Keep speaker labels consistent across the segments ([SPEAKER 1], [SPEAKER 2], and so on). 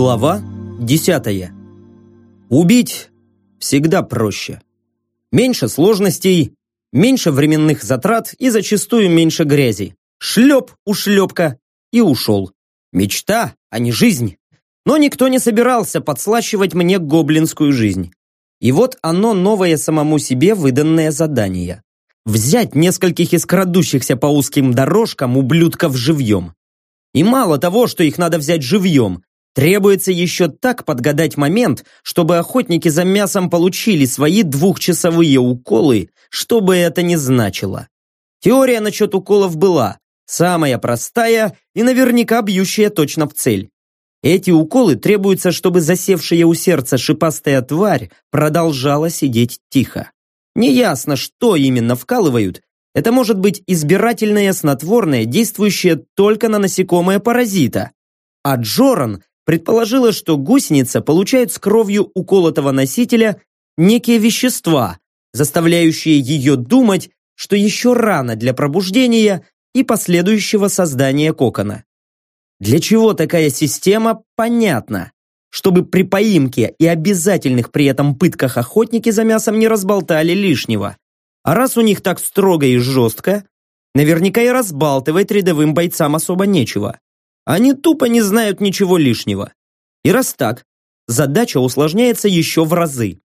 [SPEAKER 1] Глава десятая. Убить всегда проще. Меньше сложностей, меньше временных затрат и зачастую меньше грязи. Шлеп, ушлепка и ушел. Мечта, а не жизнь. Но никто не собирался подслащивать мне гоблинскую жизнь. И вот оно новое самому себе выданное задание. Взять нескольких из крадущихся по узким дорожкам ублюдков живьем. И мало того, что их надо взять живьем, требуется еще так подгадать момент, чтобы охотники за мясом получили свои двухчасовые уколы, что бы это ни значило. Теория насчет уколов была, самая простая и наверняка бьющая точно в цель. Эти уколы требуются, чтобы засевшая у сердца шипастая тварь продолжала сидеть тихо. Неясно, что именно вкалывают. Это может быть избирательное снотворное, действующее только на насекомое-паразита. А Джоран предположила, что гусеница получает с кровью уколотого носителя некие вещества, заставляющие ее думать, что еще рано для пробуждения и последующего создания кокона. Для чего такая система, понятно. Чтобы при поимке и обязательных при этом пытках охотники за мясом не разболтали лишнего. А раз у них так строго и жестко, наверняка и разбалтывать рядовым бойцам особо нечего. Они тупо не знают ничего лишнего. И раз так, задача усложняется еще в разы.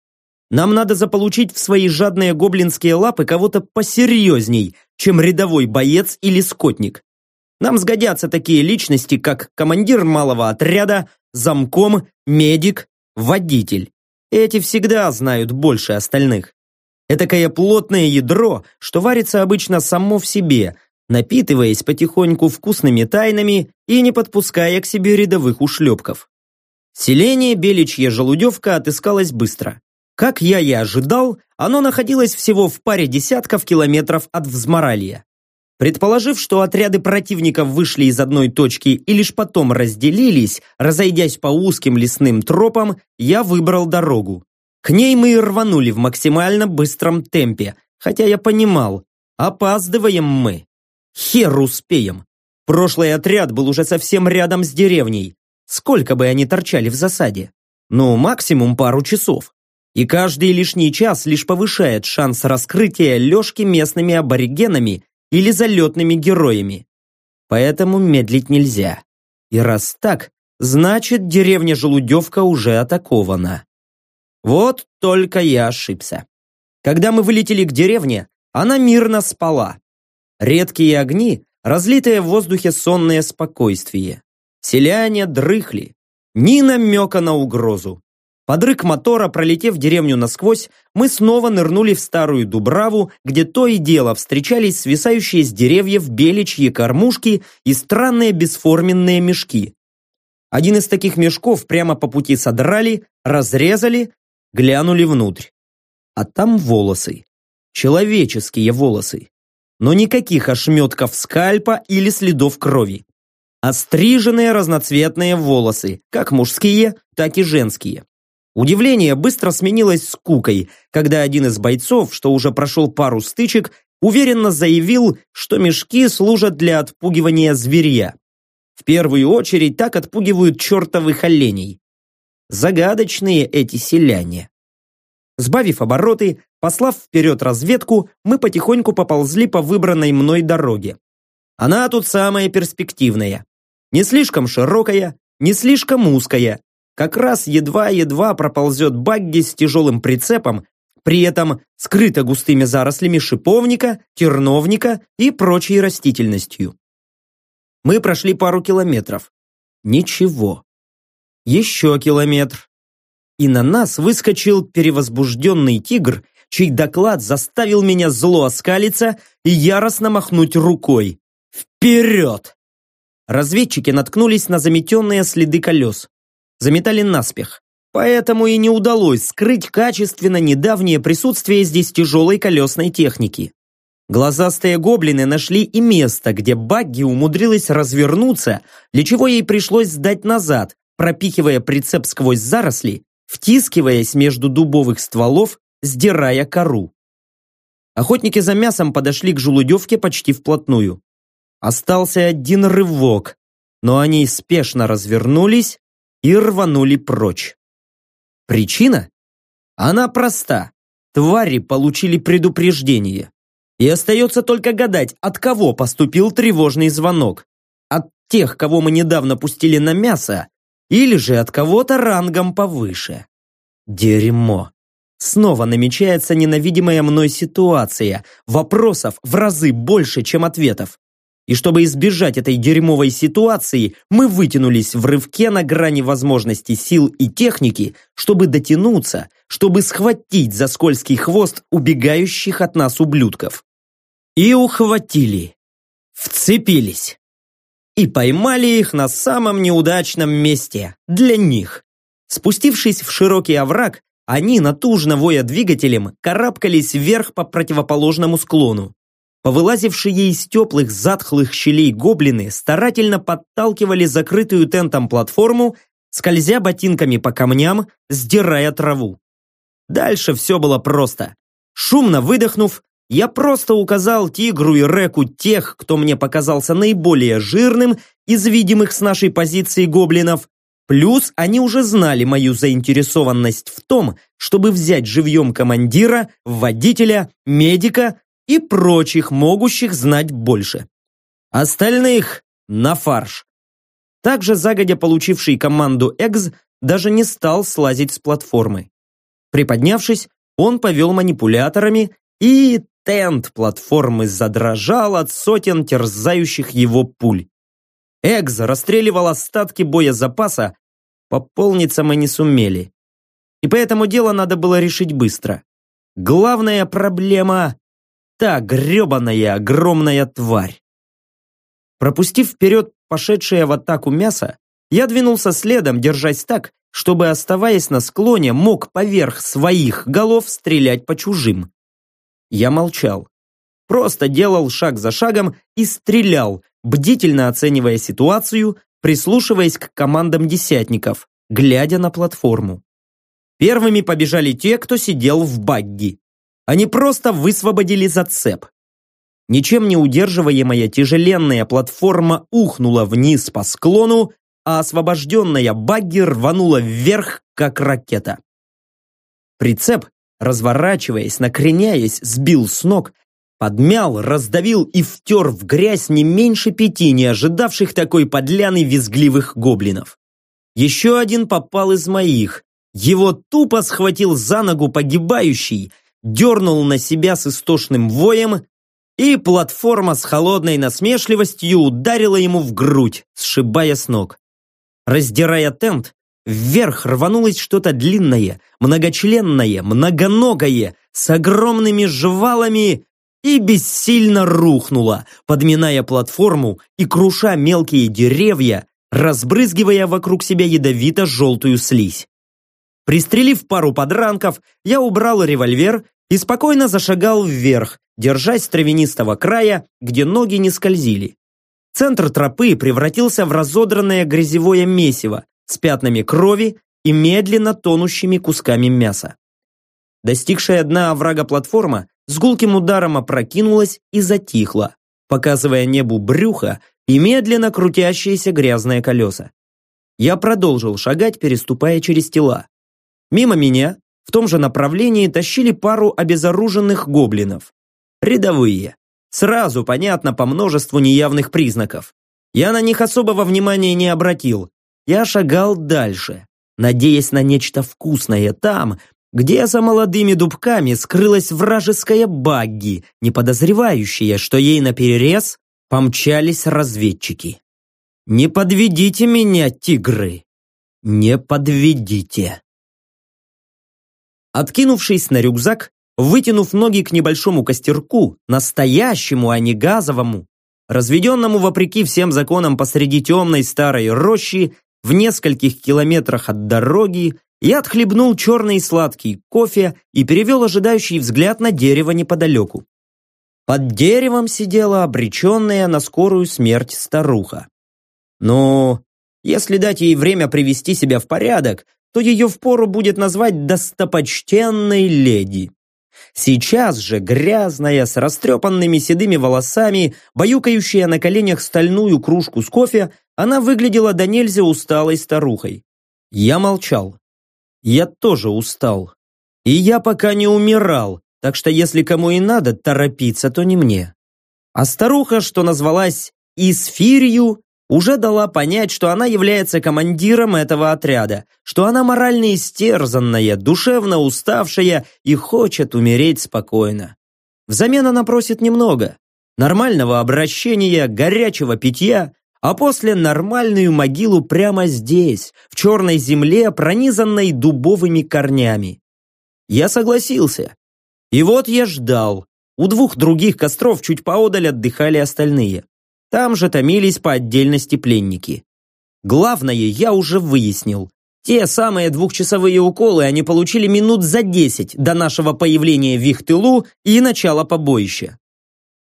[SPEAKER 1] Нам надо заполучить в свои жадные гоблинские лапы кого-то посерьезней, чем рядовой боец или скотник. Нам сгодятся такие личности, как командир малого отряда, замком, медик, водитель. Эти всегда знают больше остальных. Этакое плотное ядро, что варится обычно само в себе, напитываясь потихоньку вкусными тайнами и не подпуская к себе рядовых ушлепков. Селение Беличья Желудевка отыскалось быстро. Как я и ожидал, оно находилось всего в паре десятков километров от Взморалья. Предположив, что отряды противников вышли из одной точки и лишь потом разделились, разойдясь по узким лесным тропам, я выбрал дорогу. К ней мы и рванули в максимально быстром темпе, хотя я понимал, опаздываем мы. Хер успеем. Прошлый отряд был уже совсем рядом с деревней. Сколько бы они торчали в засаде? Ну, максимум пару часов. И каждый лишний час лишь повышает шанс раскрытия Лешки местными аборигенами или залетными героями. Поэтому медлить нельзя. И раз так, значит деревня Желудевка уже атакована. Вот только я ошибся. Когда мы вылетели к деревне, она мирно спала. Редкие огни, разлитое в воздухе сонное спокойствие. Селяне дрыхли. Ни намека на угрозу. Под рык мотора, пролетев деревню насквозь, мы снова нырнули в старую Дубраву, где то и дело встречались свисающие с деревьев беличьи кормушки и странные бесформенные мешки. Один из таких мешков прямо по пути содрали, разрезали, глянули внутрь. А там волосы. Человеческие волосы. Но никаких ошметков скальпа или следов крови. Остриженные разноцветные волосы, как мужские, так и женские. Удивление быстро сменилось скукой, когда один из бойцов, что уже прошел пару стычек, уверенно заявил, что мешки служат для отпугивания зверья. В первую очередь так отпугивают чертовых оленей. Загадочные эти селяне. Сбавив обороты, послав вперед разведку, мы потихоньку поползли по выбранной мной дороге. Она тут самая перспективная. Не слишком широкая, не слишком узкая, как раз едва-едва проползет багги с тяжелым прицепом, при этом скрыто густыми зарослями шиповника, терновника и прочей растительностью. Мы прошли пару километров. Ничего. Еще километр. И на нас выскочил перевозбужденный тигр, чей доклад заставил меня зло оскалиться и яростно махнуть рукой. Вперед! Разведчики наткнулись на заметенные следы колес заметали наспех. Поэтому и не удалось скрыть качественно недавнее присутствие здесь тяжелой колесной техники. Глазастые гоблины нашли и место, где Багги умудрилась развернуться, для чего ей пришлось сдать назад, пропихивая прицеп сквозь заросли, втискиваясь между дубовых стволов, сдирая кору. Охотники за мясом подошли к желудевке почти вплотную. Остался один рывок, но они спешно развернулись и рванули прочь. Причина? Она проста. Твари получили предупреждение. И остается только гадать, от кого поступил тревожный звонок. От тех, кого мы недавно пустили на мясо, или же от кого-то рангом повыше. Дерьмо. Снова намечается ненавидимая мной ситуация. Вопросов в разы больше, чем ответов. И чтобы избежать этой дерьмовой ситуации, мы вытянулись в рывке на грани возможностей сил и техники, чтобы дотянуться, чтобы схватить за скользкий хвост убегающих от нас ублюдков. И ухватили. Вцепились. И поймали их на самом неудачном месте. Для них. Спустившись в широкий овраг, они, натужно воя двигателем, карабкались вверх по противоположному склону. Повылазившие из теплых затхлых щелей гоблины старательно подталкивали закрытую тентом платформу, скользя ботинками по камням, сдирая траву. Дальше все было просто. Шумно выдохнув, я просто указал Тигру и Реку тех, кто мне показался наиболее жирным из видимых с нашей позиции гоблинов, Плюс они уже знали мою заинтересованность в том, чтобы взять живьем командира, водителя, медика и прочих, могущих знать больше. Остальных на фарш. Также загодя получивший команду Экс даже не стал слазить с платформы. Приподнявшись, он повел манипуляторами, и тент платформы задрожал от сотен терзающих его пуль. Экс расстреливал остатки боезапаса, пополниться мы не сумели. И поэтому дело надо было решить быстро. Главная проблема та гребаная огромная тварь. Пропустив вперед пошедшее в атаку мясо, я двинулся следом, держась так, чтобы, оставаясь на склоне, мог поверх своих голов стрелять по чужим. Я молчал. Просто делал шаг за шагом и стрелял, бдительно оценивая ситуацию, прислушиваясь к командам десятников, глядя на платформу. Первыми побежали те, кто сидел в багги. Они просто высвободили зацеп. Ничем не удерживаемая тяжеленная платформа ухнула вниз по склону, а освобожденная багги рванула вверх, как ракета. Прицеп, разворачиваясь, накреняясь, сбил с ног, подмял, раздавил и втер в грязь не меньше пяти не ожидавших такой подляны визгливых гоблинов. Еще один попал из моих. Его тупо схватил за ногу погибающий дернул на себя с истошным воем, и платформа с холодной насмешливостью ударила ему в грудь, сшибая с ног. Раздирая тент, вверх рванулось что-то длинное, многочленное, многоногое, с огромными жвалами и бессильно рухнуло, подминая платформу и круша мелкие деревья, разбрызгивая вокруг себя ядовито-желтую слизь. Пристрелив пару подранков, я убрал револьвер и спокойно зашагал вверх, держась травянистого края, где ноги не скользили. Центр тропы превратился в разодранное грязевое месиво с пятнами крови и медленно тонущими кусками мяса. Достигшая дна оврага платформа с гулким ударом опрокинулась и затихла, показывая небу брюхо и медленно крутящиеся грязные колеса. Я продолжил шагать, переступая через тела. Мимо меня, в том же направлении, тащили пару обезоруженных гоблинов. Рядовые. Сразу понятно по множеству неявных признаков. Я на них особого внимания не обратил. Я шагал дальше, надеясь на нечто вкусное там, где за молодыми дубками скрылась вражеская багги, не подозревающая, что ей наперерез помчались разведчики. «Не подведите меня, тигры! Не подведите!» Откинувшись на рюкзак, вытянув ноги к небольшому костерку, настоящему, а не газовому, разведенному вопреки всем законам посреди темной старой рощи, в нескольких километрах от дороги, я отхлебнул черный сладкий кофе и перевел ожидающий взгляд на дерево неподалеку. Под деревом сидела обреченная на скорую смерть старуха. Но если дать ей время привести себя в порядок, то ее впору будет назвать достопочтенной леди. Сейчас же грязная, с растрепанными седыми волосами, баюкающая на коленях стальную кружку с кофе, она выглядела до нельзя усталой старухой. Я молчал. Я тоже устал. И я пока не умирал, так что если кому и надо торопиться, то не мне. А старуха, что назвалась Исфирью, уже дала понять, что она является командиром этого отряда, что она морально истерзанная, душевно уставшая и хочет умереть спокойно. Взамен она просит немного. Нормального обращения, горячего питья, а после нормальную могилу прямо здесь, в черной земле, пронизанной дубовыми корнями. Я согласился. И вот я ждал. У двух других костров чуть поодаль отдыхали остальные. Там же томились по отдельности пленники. Главное я уже выяснил. Те самые двухчасовые уколы они получили минут за десять до нашего появления в их тылу и начала побоища.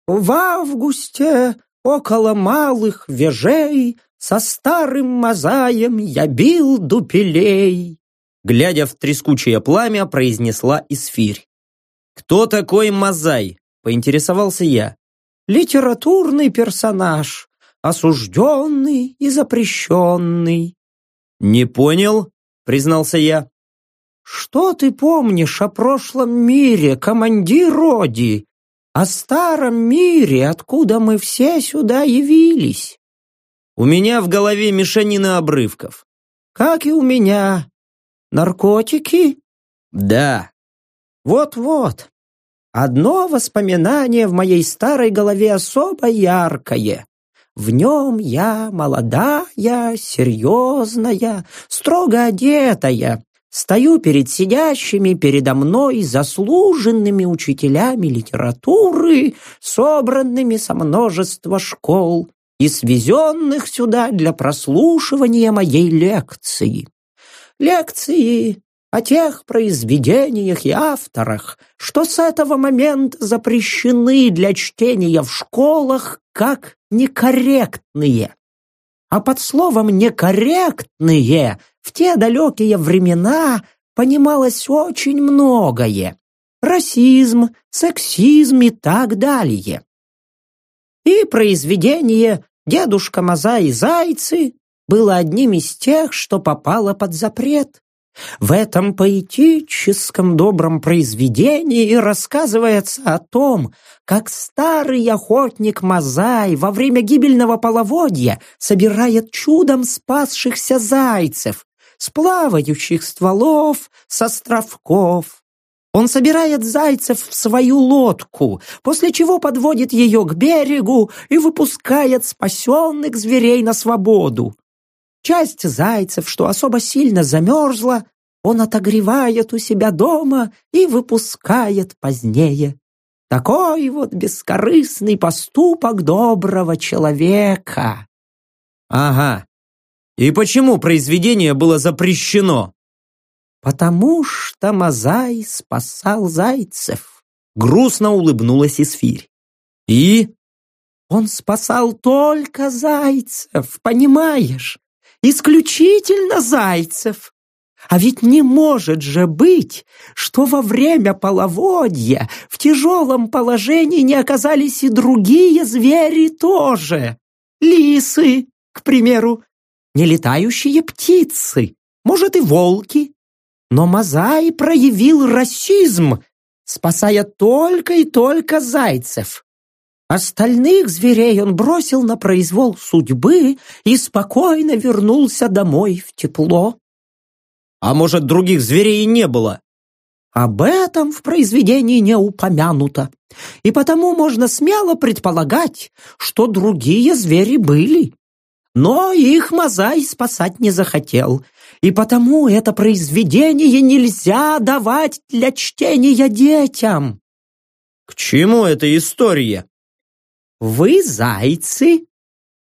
[SPEAKER 2] «В августе около малых вежей со старым мозаем я бил дупелей»,
[SPEAKER 1] глядя в трескучее пламя, произнесла Исфирь. «Кто такой Мазай?» – поинтересовался я
[SPEAKER 2] литературный персонаж, осужденный и запрещенный».
[SPEAKER 1] «Не понял», — признался я.
[SPEAKER 2] «Что ты помнишь о прошлом мире, командир Роди? О старом мире, откуда мы все сюда явились?»
[SPEAKER 1] «У меня в голове мешанина обрывков».
[SPEAKER 2] «Как и у меня. Наркотики?»
[SPEAKER 1] «Да».
[SPEAKER 2] «Вот-вот. Одно воспоминание в моей старой голове особо яркое. В нем я молодая, серьезная, строго одетая, стою перед сидящими передо мной заслуженными учителями литературы, собранными со множества школ и свезенных сюда для прослушивания моей лекции. Лекции о тех произведениях и авторах, что с этого момента запрещены для чтения в школах как некорректные. А под словом «некорректные» в те далекие времена понималось очень многое. Расизм, сексизм и так далее. И произведение «Дедушка Маза и зайцы» было одним из тех, что попало под запрет. В этом поэтическом добром произведении рассказывается о том, как старый охотник Мазай во время гибельного половодья собирает чудом спасшихся зайцев с плавающих стволов, с островков. Он собирает зайцев в свою лодку, после чего подводит ее к берегу и выпускает спасенных зверей на свободу. Часть зайцев, что особо сильно замерзла, он отогревает у себя дома и выпускает позднее. Такой вот бескорыстный поступок доброго человека.
[SPEAKER 1] Ага. И почему произведение было запрещено?
[SPEAKER 2] Потому что Мазай спасал зайцев.
[SPEAKER 1] Грустно улыбнулась Исфирь. И?
[SPEAKER 2] Он спасал только зайцев, понимаешь? Исключительно зайцев. А ведь не может же быть, что во время половодья в тяжелом положении не оказались и другие звери тоже. Лисы, к примеру, нелетающие птицы, может и волки. Но Мазай проявил расизм, спасая только и только зайцев. Остальных зверей он бросил на произвол судьбы и спокойно вернулся домой в тепло.
[SPEAKER 1] А может, других зверей и не было?
[SPEAKER 2] Об этом в произведении не упомянуто, и потому можно смело предполагать, что другие звери были. Но их Мазай спасать не захотел, и потому это произведение нельзя давать для чтения детям.
[SPEAKER 1] К чему эта история?
[SPEAKER 2] Вы зайцы,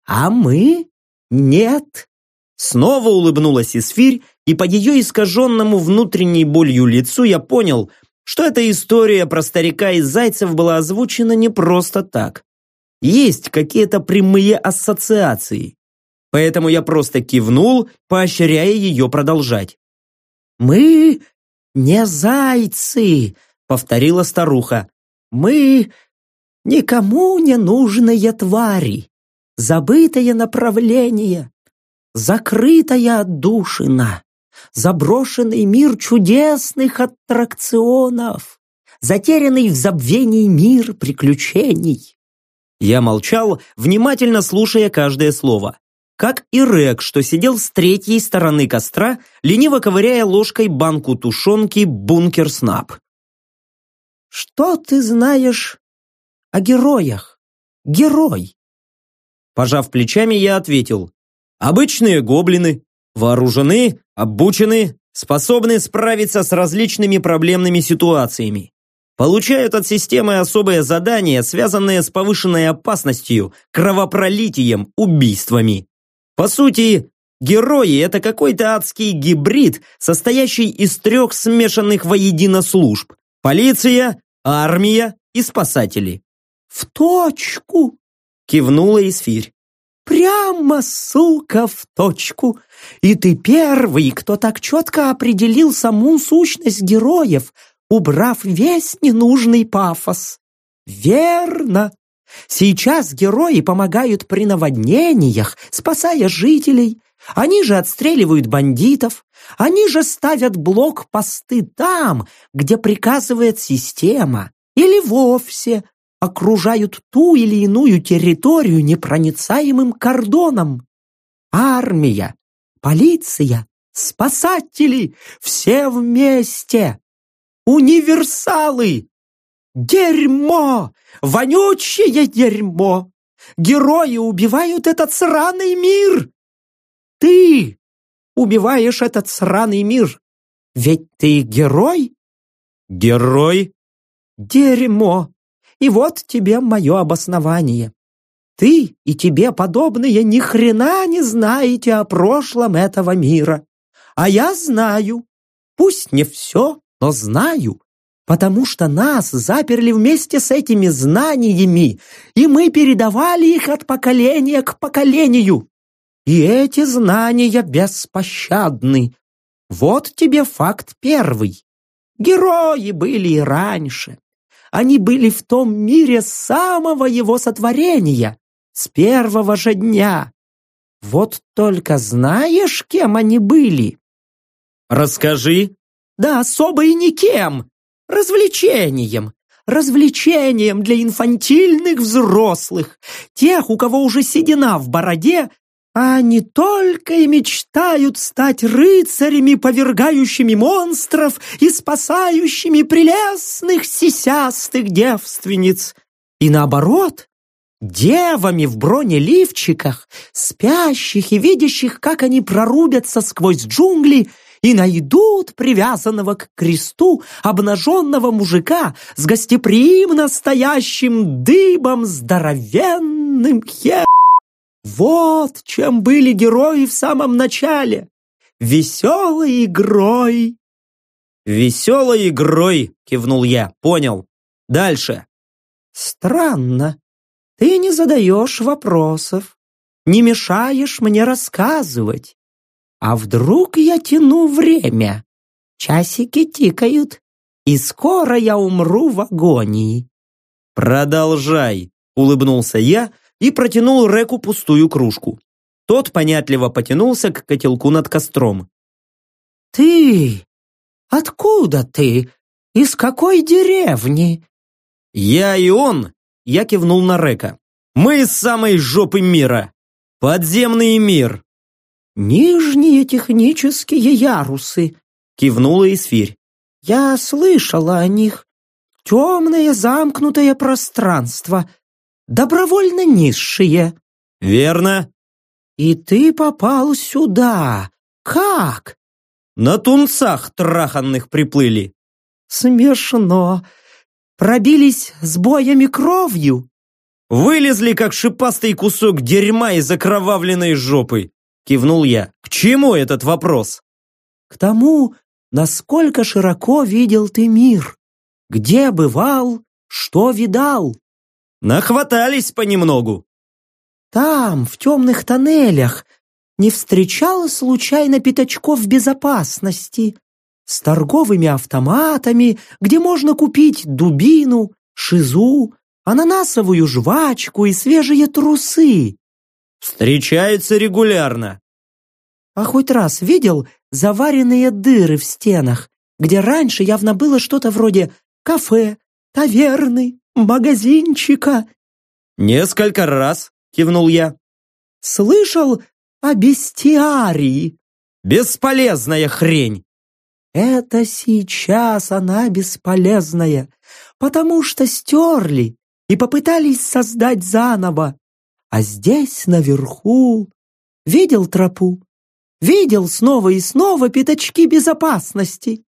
[SPEAKER 2] а мы нет.
[SPEAKER 1] Снова улыбнулась Исфирь, и по ее искаженному внутренней болью лицу я понял, что эта история про старика и зайцев была озвучена не просто так. Есть какие-то прямые ассоциации. Поэтому я просто кивнул, поощряя ее продолжать.
[SPEAKER 2] «Мы не зайцы», — повторила старуха. «Мы Никому не нужные твари, забытое направление, закрытая отдушина, заброшенный мир чудесных аттракционов, затерянный в забвении мир приключений.
[SPEAKER 1] Я молчал, внимательно слушая каждое слово. Как и Рек, что сидел с третьей стороны костра, лениво ковыряя ложкой банку тушенки «Бункер Снап».
[SPEAKER 2] «Что ты знаешь о героях? Герой!»
[SPEAKER 1] Пожав плечами, я ответил. «Обычные гоблины, вооружены, обучены, способны справиться с различными проблемными ситуациями. Получают от системы особые задания, связанные с повышенной опасностью, кровопролитием, убийствами. По сути, герои – это какой-то адский гибрид, состоящий из трех смешанных воедино служб – полиция, армия и спасатели.
[SPEAKER 2] «В точку!» – кивнула Исфирь. Прямо, сука, в точку. И ты первый, кто так четко определил саму сущность героев, убрав весь ненужный пафос. Верно. Сейчас герои помогают при наводнениях, спасая жителей. Они же отстреливают бандитов. Они же ставят блокпосты там, где приказывает система. Или вовсе окружают ту или иную территорию непроницаемым кордоном. Армия, полиция, спасатели — все вместе. Универсалы. Дерьмо! Вонючее дерьмо! Герои убивают этот сраный мир! Ты убиваешь этот сраный мир! Ведь ты герой?
[SPEAKER 1] Герой?
[SPEAKER 2] Дерьмо! И вот тебе мое обоснование. Ты и тебе подобные ни хрена не знаете о прошлом этого мира. А я знаю. Пусть не все, но знаю. Потому что нас заперли вместе с этими знаниями, и мы передавали их от поколения к поколению. И эти знания беспощадны. Вот тебе факт первый. Герои были и раньше. Они были в том мире самого его сотворения, с первого же дня. Вот только знаешь, кем они были?
[SPEAKER 1] Расскажи.
[SPEAKER 2] Да особо и никем. Развлечением. Развлечением для инфантильных взрослых, тех, у кого уже седина в бороде а они только и мечтают стать рыцарями, повергающими монстров и спасающими прелестных сисястых девственниц. И наоборот, девами в бронеливчиках, спящих и видящих, как они прорубятся сквозь джунгли и найдут привязанного к кресту обнаженного мужика с гостеприимно стоящим дыбом здоровенным хером. Вот чем были герои в самом начале. Веселой игрой.
[SPEAKER 1] Веселой игрой, кивнул я, понял. Дальше.
[SPEAKER 2] Странно. Ты не задаешь вопросов, не мешаешь мне рассказывать. А вдруг я тяну время? Часики тикают, и скоро я умру в агонии.
[SPEAKER 1] Продолжай, улыбнулся я, и протянул Реку пустую кружку. Тот понятливо потянулся к котелку над костром.
[SPEAKER 2] «Ты? Откуда ты? Из какой деревни?»
[SPEAKER 1] «Я и он!» — я кивнул на Река. «Мы из самой жопы мира! Подземный мир!»
[SPEAKER 2] «Нижние технические ярусы!» — кивнула Исфирь. «Я слышала о них. Темное замкнутое пространство, добровольно низшие».
[SPEAKER 1] «Верно».
[SPEAKER 2] «И ты попал сюда. Как?»
[SPEAKER 1] «На тунцах траханных приплыли».
[SPEAKER 2] «Смешно. Пробились с боями кровью?»
[SPEAKER 1] «Вылезли, как шипастый кусок дерьма из окровавленной жопы», кивнул я. «К чему этот вопрос?»
[SPEAKER 2] «К тому, насколько широко видел ты мир. Где бывал, что видал?»
[SPEAKER 1] Нахватались понемногу.
[SPEAKER 2] Там, в темных тоннелях, не встречала случайно пятачков безопасности с торговыми автоматами, где можно купить дубину, шизу, ананасовую жвачку и свежие трусы.
[SPEAKER 1] Встречается регулярно.
[SPEAKER 2] А хоть раз видел, заваренные дыры в стенах, где раньше явно было что-то вроде кафе, таверны, магазинчика.
[SPEAKER 1] «Несколько раз», — кивнул я.
[SPEAKER 2] «Слышал о бестиарии?»
[SPEAKER 1] «Бесполезная хрень!»
[SPEAKER 2] «Это сейчас она бесполезная, потому что стерли и попытались создать заново. А здесь, наверху, видел тропу, видел снова и снова пятачки безопасности».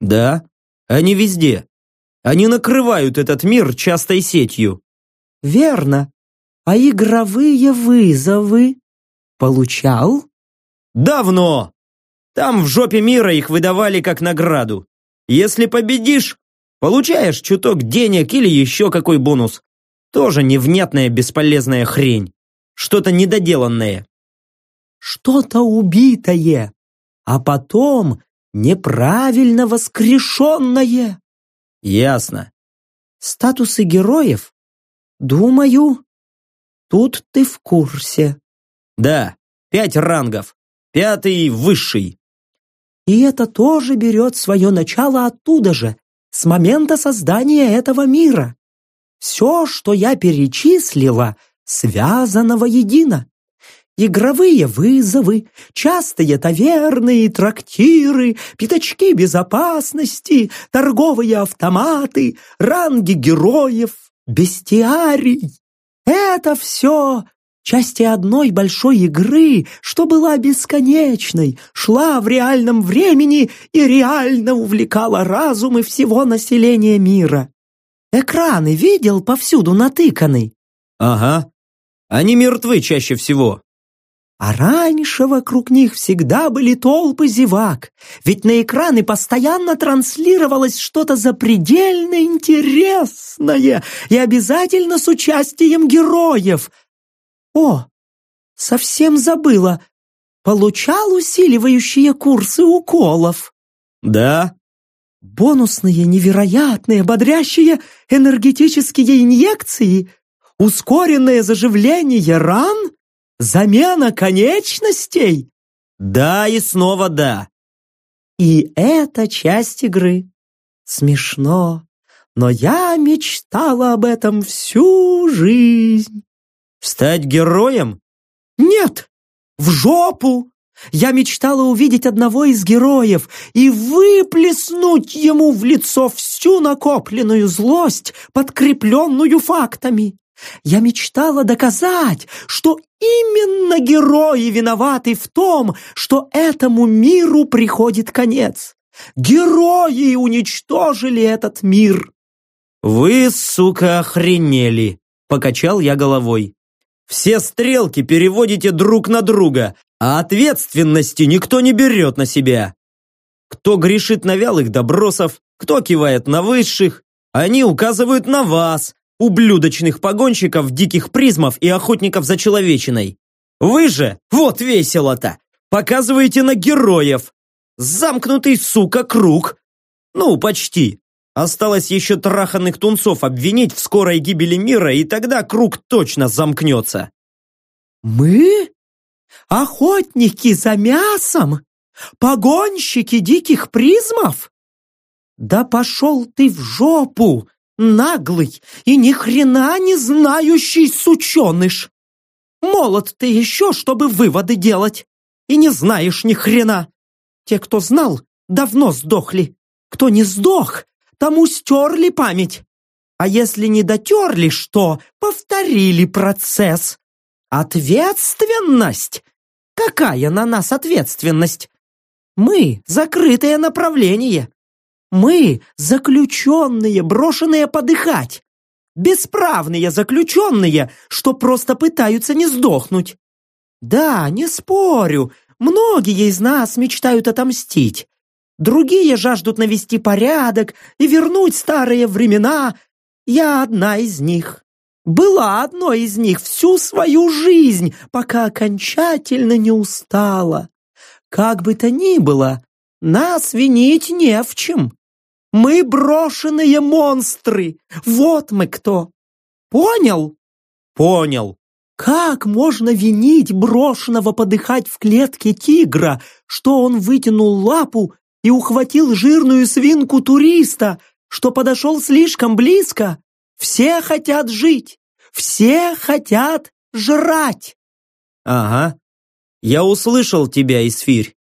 [SPEAKER 1] «Да, они везде. Они накрывают этот мир частой сетью».
[SPEAKER 2] «Верно. А игровые вызовы получал?»
[SPEAKER 1] «Давно. Там в жопе мира их выдавали как награду. Если победишь, получаешь чуток денег или еще какой бонус. Тоже невнятная бесполезная хрень. Что-то недоделанное».
[SPEAKER 2] «Что-то убитое, а потом неправильно воскрешенное».
[SPEAKER 1] «Ясно.
[SPEAKER 2] Статусы героев? Думаю, тут ты в курсе.
[SPEAKER 1] Да, пять рангов. Пятый – высший.
[SPEAKER 2] И это тоже берет свое начало оттуда же, с момента создания этого мира. Все, что я перечислила, связано воедино игровые вызовы, частые таверны и трактиры, пятачки безопасности, торговые автоматы, ранги героев, бестиарий. Это все части одной большой игры, что была бесконечной, шла в реальном времени и реально увлекала разумы всего населения мира. Экраны видел повсюду натыканы?
[SPEAKER 1] Ага. Они мертвы чаще всего.
[SPEAKER 2] А раньше вокруг них всегда были толпы зевак, ведь на экраны постоянно транслировалось что-то запредельно интересное и обязательно с участием героев. О, совсем забыла, получал усиливающие курсы уколов.
[SPEAKER 1] Да.
[SPEAKER 2] Бонусные, невероятные, бодрящие энергетические инъекции, ускоренное заживление ран — Замена конечностей?
[SPEAKER 1] Да и снова да.
[SPEAKER 2] И это часть игры. Смешно, но я мечтала об этом всю жизнь.
[SPEAKER 1] Стать героем?
[SPEAKER 2] Нет, в жопу. Я мечтала увидеть одного из героев и выплеснуть ему в лицо всю накопленную злость, подкрепленную фактами. Я мечтала доказать, что именно герои виноваты в том, что этому миру приходит конец. Герои уничтожили этот мир.
[SPEAKER 1] Вы, сука, охренели, покачал я головой. Все стрелки переводите друг на друга, а ответственности никто не берет на себя. Кто грешит на вялых добросов, кто кивает на высших, они указывают на вас, ублюдочных погонщиков, диких призмов и охотников за человечиной. Вы же, вот весело-то, показываете на героев. Замкнутый, сука, круг. Ну, почти. Осталось еще траханных тунцов обвинить в скорой гибели мира, и тогда круг точно замкнется.
[SPEAKER 2] Мы? Охотники за мясом? Погонщики диких призмов? Да пошел ты в жопу! Наглый и ни хрена не знающий сученыш. Молод ты еще, чтобы выводы делать, и не знаешь ни хрена. Те, кто знал, давно сдохли. Кто не сдох, тому стерли память. А если не дотерли, что, повторили процесс. Ответственность? Какая на нас ответственность? Мы — закрытое направление. Мы – заключенные, брошенные подыхать. Бесправные заключенные, что просто пытаются не сдохнуть. Да, не спорю, многие из нас мечтают отомстить. Другие жаждут навести порядок и вернуть старые времена. Я одна из них. Была одной из них всю свою жизнь, пока окончательно не устала. Как бы то ни было, нас винить не в чем. Мы брошенные монстры. Вот мы кто. Понял?
[SPEAKER 1] Понял.
[SPEAKER 2] Как можно винить брошенного подыхать в клетке тигра, что он вытянул лапу и ухватил жирную свинку туриста, что подошел слишком близко? Все хотят жить, все хотят жрать.
[SPEAKER 1] Ага, я услышал тебя, Исфирь.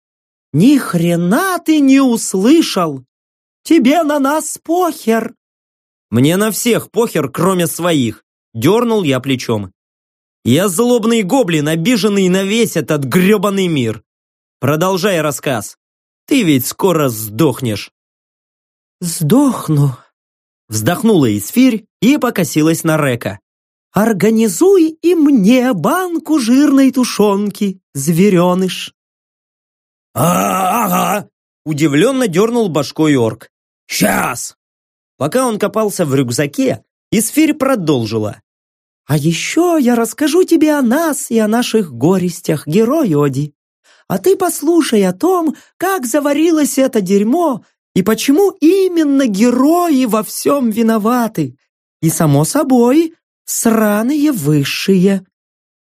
[SPEAKER 2] Ни хрена ты не услышал. Тебе на нас похер.
[SPEAKER 1] Мне на всех похер, кроме своих. Дернул я плечом. Я злобный гоблин, обиженный на весь этот гребаный мир. Продолжай рассказ. Ты ведь скоро сдохнешь.
[SPEAKER 2] Сдохну.
[SPEAKER 1] Вздохнула Исфирь и покосилась на Река.
[SPEAKER 2] Организуй и мне банку жирной тушенки, звереныш.
[SPEAKER 1] А, ага, удивленно дернул башкой орк. Сейчас! Пока он копался в рюкзаке, Исфирь продолжила.
[SPEAKER 2] А еще я расскажу тебе о нас и о наших горестях, герой Оди. А ты послушай о том, как заварилось это дерьмо и почему именно герои во всем виноваты. И, само собой, сраные высшие.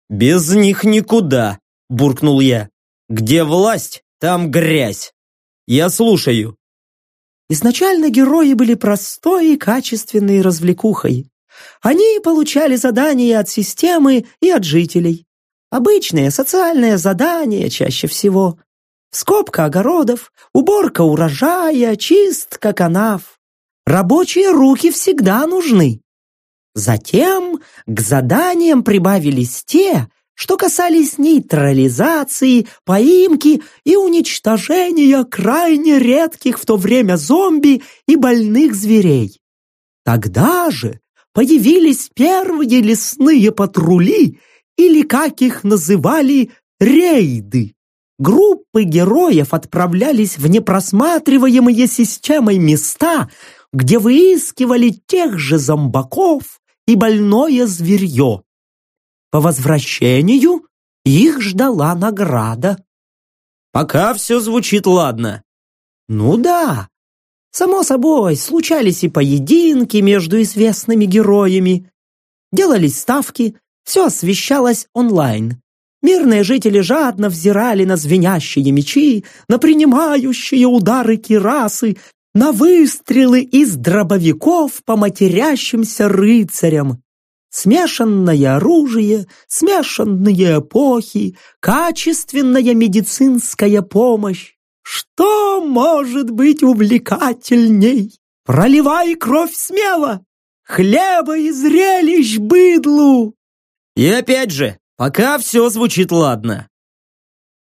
[SPEAKER 1] «Без них никуда», — буркнул я. «Где власть, там грязь. Я слушаю».
[SPEAKER 2] Изначально герои были простой и качественной развлекухой. Они получали задания от системы и от жителей. Обычные социальные задания чаще всего. Скобка огородов, уборка урожая, чистка канав. Рабочие руки всегда нужны. Затем к заданиям прибавились те, что касались нейтрализации, поимки и уничтожения крайне редких в то время зомби и больных зверей. Тогда же появились первые лесные патрули, или, как их называли, рейды. Группы героев отправлялись в непросматриваемые системой места, где выискивали тех же зомбаков и больное зверье. По возвращению их ждала награда.
[SPEAKER 1] Пока все звучит ладно.
[SPEAKER 2] Ну да, Само собой, случались и поединки между известными героями. Делались ставки, все освещалось онлайн. Мирные жители жадно взирали на звенящие мечи, на принимающие удары кирасы, на выстрелы из дробовиков по матерящимся рыцарям. Смешанное оружие, смешанные эпохи, качественная медицинская помощь. Что может быть увлекательней? Проливай кровь смело! Хлеба и зрелищ быдлу!
[SPEAKER 1] И опять же, пока все звучит ладно.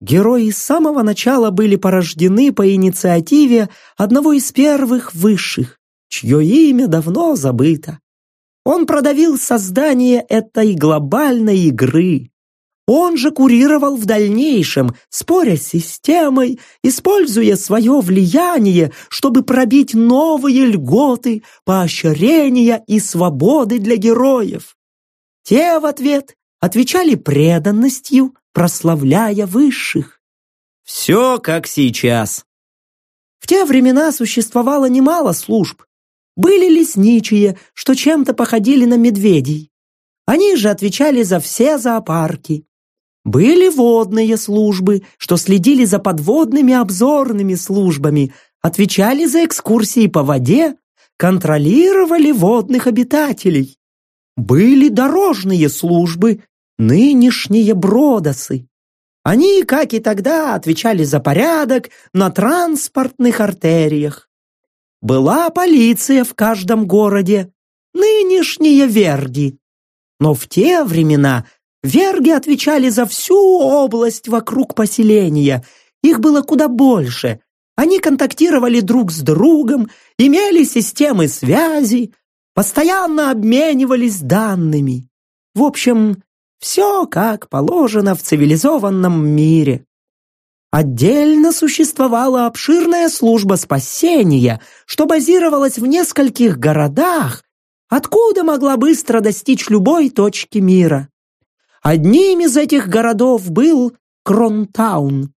[SPEAKER 2] Герои с самого начала были порождены по инициативе одного из первых высших, чье имя давно забыто. Он продавил создание этой глобальной игры, он же курировал в дальнейшем, споря с системой, используя свое влияние, чтобы пробить новые льготы, поощрения и свободы для героев. Те в ответ отвечали преданностью, прославляя высших.
[SPEAKER 1] Все как сейчас.
[SPEAKER 2] В те времена существовало немало служб. Были лесничие, что чем-то походили на медведей. Они же отвечали за все зоопарки. Были водные службы, что следили за подводными обзорными службами, отвечали за экскурсии по воде, контролировали водных обитателей. Были дорожные службы, нынешние бродосы. Они, как и тогда, отвечали за порядок на транспортных артериях. Была полиция в каждом городе, нынешние верги. Но в те времена – Верги отвечали за всю область вокруг поселения. Их было куда больше. Они контактировали друг с другом, имели системы связи, постоянно обменивались данными. В общем, все как положено в цивилизованном мире. Отдельно существовала обширная служба спасения, что базировалась в нескольких городах, откуда могла быстро достичь любой точки мира. Одним из этих городов был Кронтаун.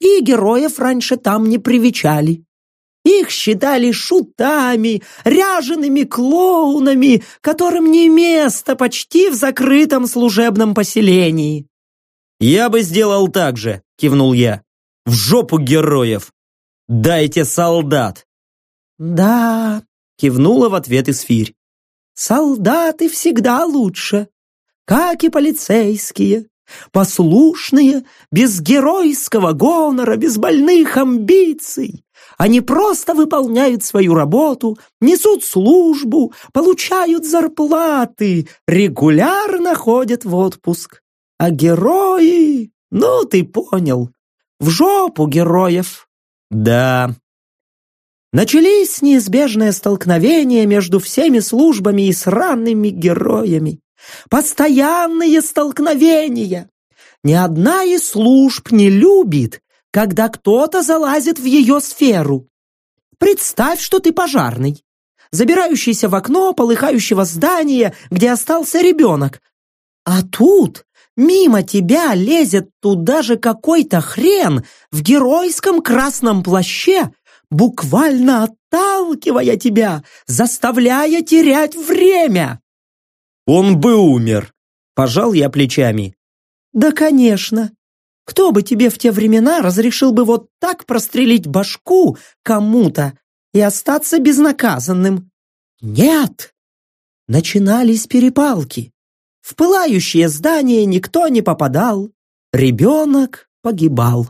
[SPEAKER 2] И героев раньше там не привечали. Их считали шутами, ряжеными клоунами, которым не место почти в закрытом служебном поселении.
[SPEAKER 1] «Я бы сделал так же», — кивнул я. «В жопу героев! Дайте солдат!»
[SPEAKER 2] «Да», — кивнула в ответ Исфирь. «Солдаты всегда лучше, как и полицейские, послушные, без геройского гонора, без больных амбиций. Они просто выполняют свою работу, несут службу, получают зарплаты, регулярно ходят в отпуск. А герои, ну ты понял, в жопу героев.
[SPEAKER 1] Да.
[SPEAKER 2] Начались неизбежные столкновения между всеми службами и сраными героями. Постоянные столкновения. Ни одна из служб не любит, когда кто-то залазит в ее сферу. Представь, что ты пожарный, забирающийся в окно полыхающего здания, где остался ребенок. А тут мимо тебя лезет туда же какой-то хрен в геройском красном плаще, буквально отталкивая тебя, заставляя терять время.
[SPEAKER 1] Он бы умер. Пожал я плечами.
[SPEAKER 2] Да, конечно. Кто бы тебе в те времена разрешил бы вот так прострелить башку кому-то и остаться безнаказанным? Нет! Начинались перепалки. В пылающее здание никто не попадал. Ребенок погибал.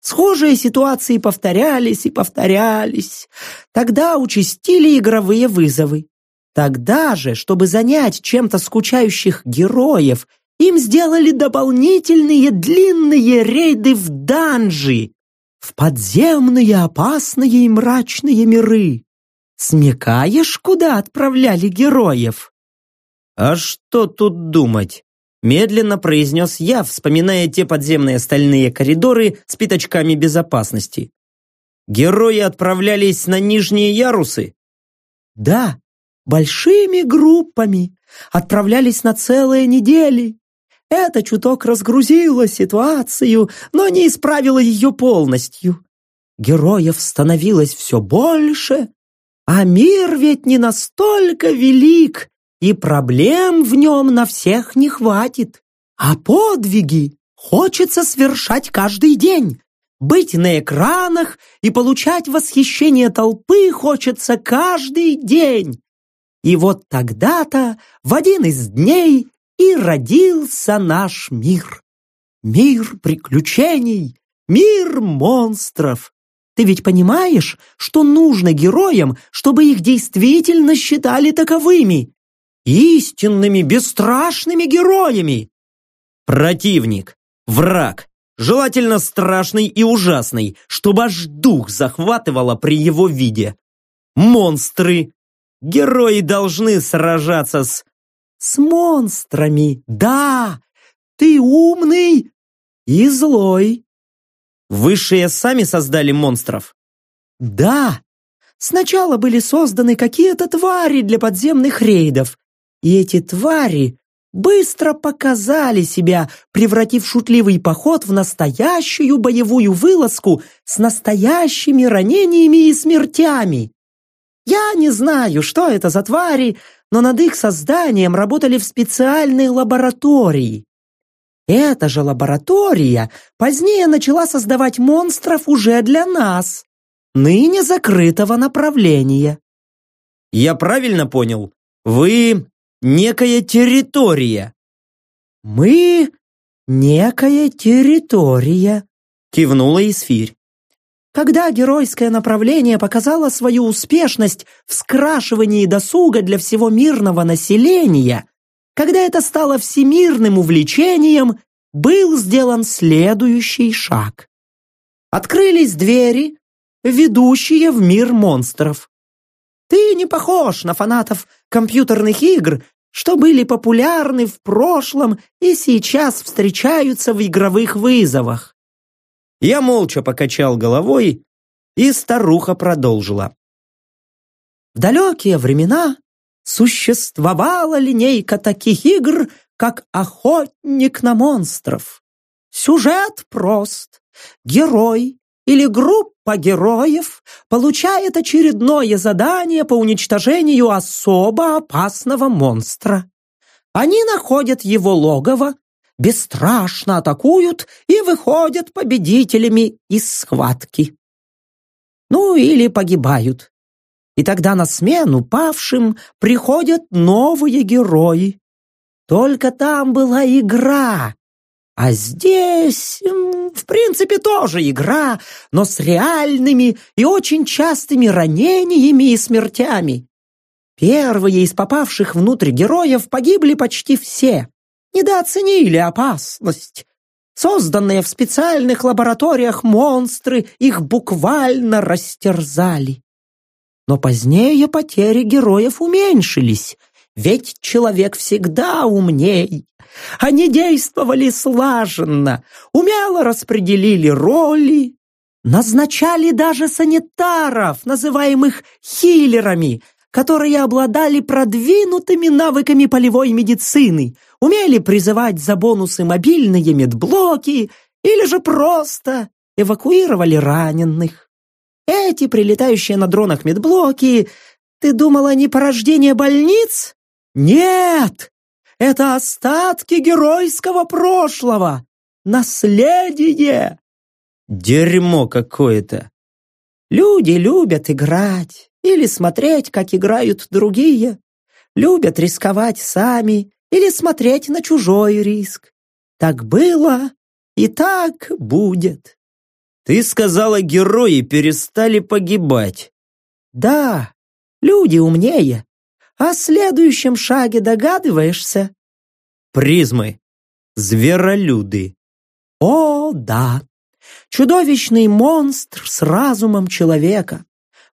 [SPEAKER 2] Схожие ситуации повторялись и повторялись. Тогда участили игровые вызовы. Тогда же, чтобы занять чем-то скучающих героев им сделали дополнительные длинные рейды в данжи, в подземные опасные и мрачные миры. Смекаешь, куда отправляли героев?
[SPEAKER 1] А что тут думать? Медленно произнес я, вспоминая те подземные стальные коридоры с пятачками безопасности. Герои отправлялись на нижние ярусы?
[SPEAKER 2] Да, большими группами. Отправлялись на целые недели. Это чуток разгрузило ситуацию, но не исправило ее полностью. Героев становилось все больше, а мир ведь не настолько велик, и проблем в нем на всех не хватит. А подвиги хочется совершать каждый день. Быть на экранах и получать восхищение толпы хочется каждый день. И вот тогда-то, в один из дней, и родился наш мир. Мир приключений, мир монстров. Ты ведь понимаешь, что нужно героям, чтобы их действительно считали таковыми? Истинными, бесстрашными героями.
[SPEAKER 1] Противник, враг, желательно страшный и ужасный, чтобы аж дух захватывало при его виде. Монстры. Герои должны сражаться с
[SPEAKER 2] с монстрами, да! Ты умный и злой.
[SPEAKER 1] Высшие сами создали монстров?
[SPEAKER 2] Да! Сначала были созданы какие-то твари для подземных рейдов, и эти твари быстро показали себя, превратив шутливый поход в настоящую боевую вылазку с настоящими ранениями и смертями. Я не знаю, что это за твари, но над их созданием работали в специальной лаборатории. Эта же лаборатория позднее начала создавать монстров уже для нас, ныне закрытого направления.
[SPEAKER 1] Я правильно понял? Вы некая территория.
[SPEAKER 2] Мы некая территория, кивнула Исфирь. Когда геройское направление показало свою успешность в скрашивании досуга для всего мирного населения, когда это стало всемирным увлечением, был сделан следующий шаг. Открылись двери, ведущие в мир монстров. Ты не похож на фанатов компьютерных игр, что были популярны в прошлом и сейчас встречаются в игровых вызовах.
[SPEAKER 1] Я молча покачал головой, и старуха продолжила.
[SPEAKER 2] В далекие времена существовала линейка таких игр, как «Охотник на монстров». Сюжет прост. Герой или группа героев получает очередное задание по уничтожению особо опасного монстра. Они находят его логово, бесстрашно атакуют и выходят победителями из схватки. Ну или погибают. И тогда на смену павшим приходят новые герои. Только там была игра, а здесь, в принципе, тоже игра, но с реальными и очень частыми ранениями и смертями. Первые из попавших внутрь героев погибли почти все. Недооценили опасность. Созданные в специальных лабораториях монстры их буквально растерзали. Но позднее потери героев уменьшились, ведь человек всегда умней. Они действовали слаженно, умело распределили роли, назначали даже санитаров, называемых хиллерами, которые обладали продвинутыми навыками полевой медицины, умели призывать за бонусы мобильные медблоки или же просто эвакуировали раненых. Эти прилетающие на дронах медблоки, ты думал, они порождение больниц? Нет! Это остатки геройского прошлого! Наследие!
[SPEAKER 1] Дерьмо какое-то.
[SPEAKER 2] Люди любят играть или смотреть, как играют другие. Любят рисковать сами или смотреть на чужой риск. Так было и так будет.
[SPEAKER 1] Ты сказала, герои перестали погибать.
[SPEAKER 2] Да, люди умнее. О следующем шаге догадываешься?
[SPEAKER 1] Призмы. Зверолюды.
[SPEAKER 2] О, да. Чудовищный монстр с разумом человека.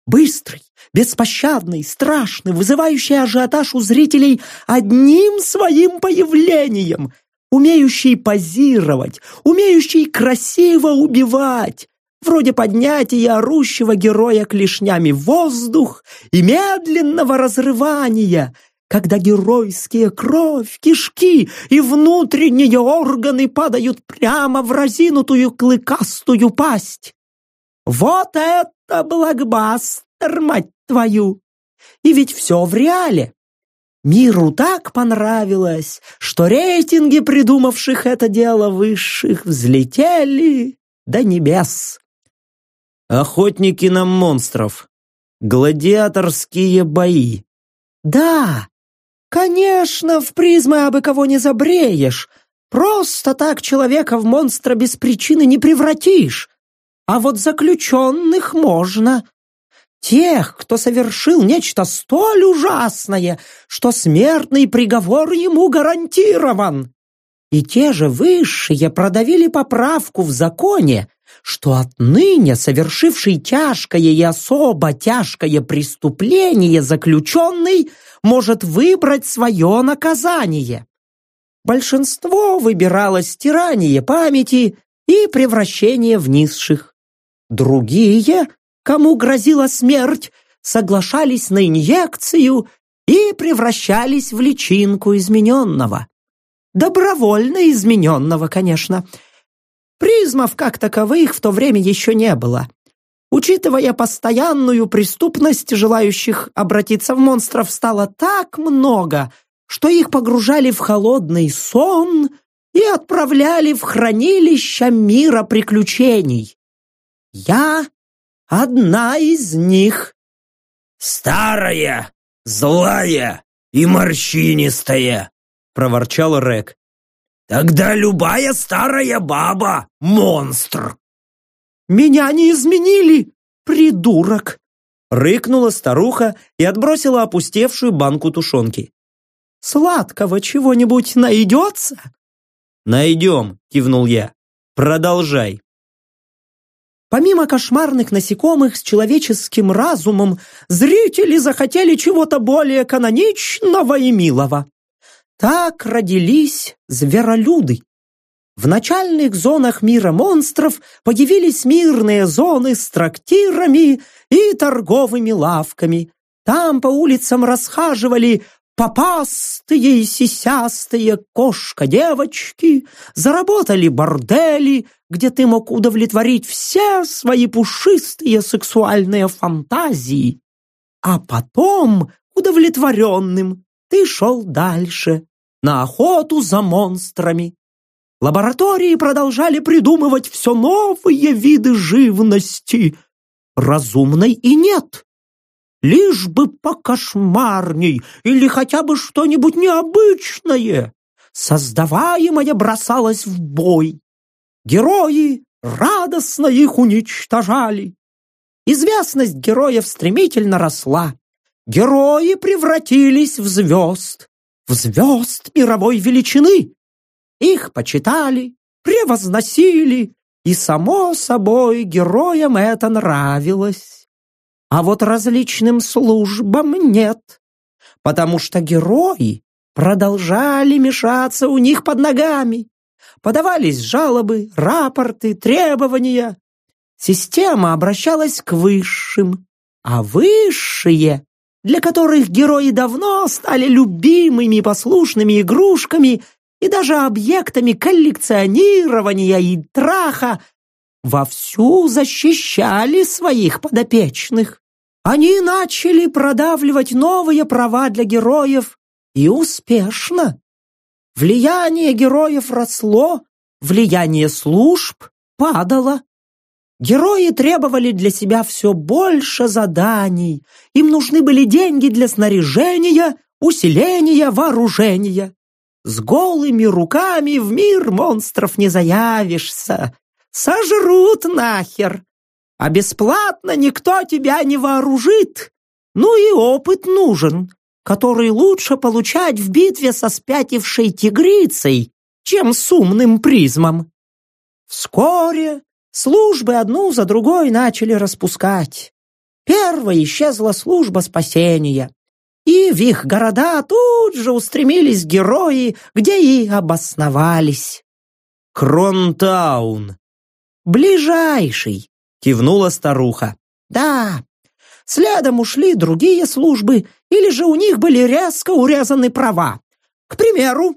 [SPEAKER 2] Быстрый, беспощадный, страшный, вызывающий ажиотаж у зрителей одним своим появлением, умеющий позировать, умеющий красиво убивать, вроде поднятия орущего героя клешнями в воздух и медленного разрывания, когда геройские кровь, кишки и внутренние органы падают прямо в разинутую клыкастую пасть. Вот это блокбастер, мать твою! И ведь все в реале. Миру так понравилось, что рейтинги придумавших это дело высших взлетели до небес.
[SPEAKER 1] Охотники на монстров. Гладиаторские бои.
[SPEAKER 2] Да, конечно, в призмы абы кого не забреешь. Просто так человека в монстра без причины не превратишь. А вот заключенных можно. Тех, кто совершил нечто столь ужасное, что смертный приговор ему гарантирован. И те же высшие продавили поправку в законе, что отныне совершивший тяжкое и особо тяжкое преступление заключенный может выбрать свое наказание. Большинство выбирало стирание памяти и превращение в низших. Другие, кому грозила смерть, соглашались на инъекцию и превращались в личинку измененного. Добровольно измененного, конечно – Призмов как таковых в то время еще не было. Учитывая постоянную преступность желающих обратиться в монстров стало так много, что их погружали в холодный сон и отправляли в хранилища мира приключений. Я одна из них.
[SPEAKER 1] «Старая, злая и морщинистая!» — проворчал Рек. Тогда любая старая баба — монстр.
[SPEAKER 2] Меня не изменили, придурок!
[SPEAKER 1] Рыкнула старуха и отбросила опустевшую банку тушенки.
[SPEAKER 2] «Сладкого чего-нибудь найдется?»
[SPEAKER 1] «Найдем», — кивнул я. «Продолжай».
[SPEAKER 2] Помимо кошмарных насекомых с человеческим разумом, зрители захотели чего-то более каноничного и милого. Так родились зверолюды. В начальных зонах мира монстров появились мирные зоны с трактирами и торговыми лавками. Там по улицам расхаживали Попастые и сисястые кошка-девочки заработали бордели, где ты мог удовлетворить все свои пушистые сексуальные фантазии. А потом, удовлетворенным, ты шел дальше, на охоту за монстрами. Лаборатории продолжали придумывать все новые виды живности. Разумной и нет. Лишь бы покошмарней или хотя бы что-нибудь необычное. Создаваемое бросалось в бой. Герои радостно их уничтожали. Известность героев стремительно росла. Герои превратились в звезд, в звезд мировой величины. Их почитали, превозносили, и, само собой, героям это нравилось. А вот различным службам нет, потому что герои продолжали мешаться у них под ногами. Подавались жалобы, рапорты, требования. Система обращалась к высшим, а высшие, для которых герои давно стали любимыми послушными игрушками и даже объектами коллекционирования и траха, вовсю защищали своих подопечных. Они начали продавливать новые права для героев и успешно. Влияние героев росло, влияние служб падало. Герои требовали для себя все больше заданий. Им нужны были деньги для снаряжения, усиления, вооружения. С голыми руками в мир монстров не заявишься. Сожрут нахер. А бесплатно никто тебя не вооружит. Ну и опыт нужен который лучше получать в битве со спятившей тигрицей, чем с умным призмом. Вскоре службы одну за другой начали распускать. Первой исчезла служба спасения, и в их города тут же устремились герои, где и обосновались.
[SPEAKER 1] «Кронтаун!»
[SPEAKER 2] «Ближайший!» — кивнула старуха. «Да, Следом ушли другие службы, или же у них были резко урезаны права. К примеру,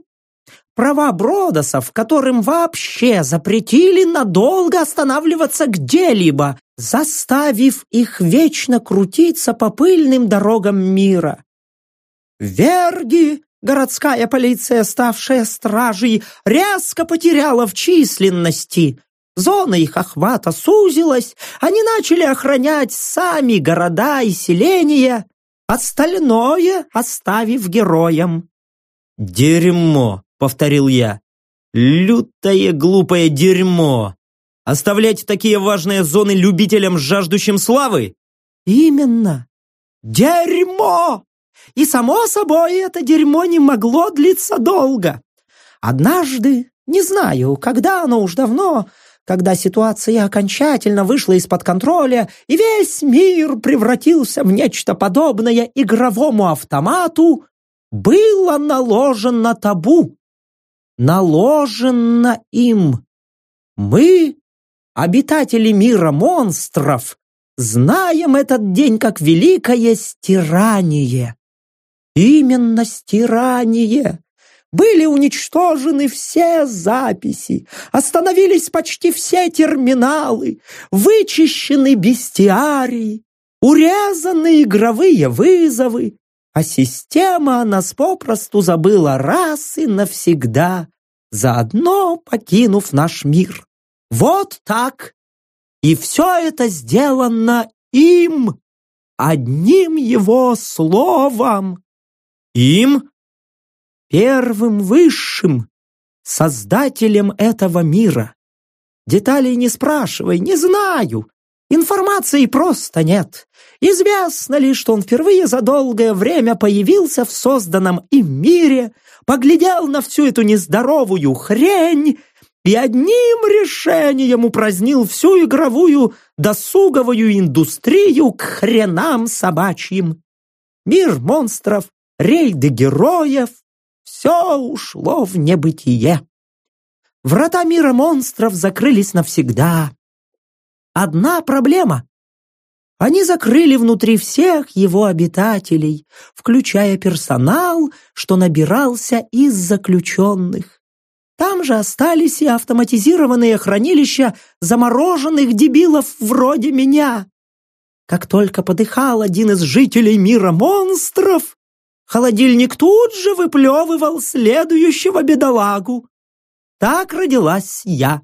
[SPEAKER 2] права Бродосов, которым вообще запретили надолго останавливаться где-либо, заставив их вечно крутиться по пыльным дорогам мира. Верги, городская полиция, ставшая стражей, резко потеряла в численности, Зона их охвата сузилась, они начали охранять сами города и селения, остальное оставив героям.
[SPEAKER 1] «Дерьмо», — повторил я. «Лютое глупое дерьмо! Оставлять такие важные зоны любителям, жаждущим славы?»
[SPEAKER 2] «Именно! Дерьмо!» И, само собой, это дерьмо не могло длиться долго. Однажды, не знаю, когда, но уж давно, когда ситуация окончательно вышла из-под контроля и весь мир превратился в нечто подобное игровому автомату, было наложено табу. Наложено им. Мы, обитатели мира монстров, знаем этот день как великое стирание. Именно стирание были уничтожены все записи, остановились почти все терминалы, вычищены бестиарии, урезаны игровые вызовы, а система о нас попросту забыла раз и навсегда, заодно покинув наш мир. Вот так. И все это сделано им, одним его словом.
[SPEAKER 1] Им?
[SPEAKER 2] первым высшим, создателем этого мира. Деталей не спрашивай, не знаю. Информации просто нет. Известно лишь, что он впервые за долгое время появился в созданном им мире, поглядел на всю эту нездоровую хрень и одним решением упразднил всю игровую досуговую индустрию к хренам собачьим. Мир монстров, рейды героев, все ушло в небытие. Врата мира монстров закрылись навсегда. Одна проблема. Они закрыли внутри всех его обитателей, включая персонал, что набирался из заключенных. Там же остались и автоматизированные хранилища замороженных дебилов вроде меня. Как только подыхал один из жителей мира монстров, холодильник тут же выплевывал следующего бедолагу. Так родилась я.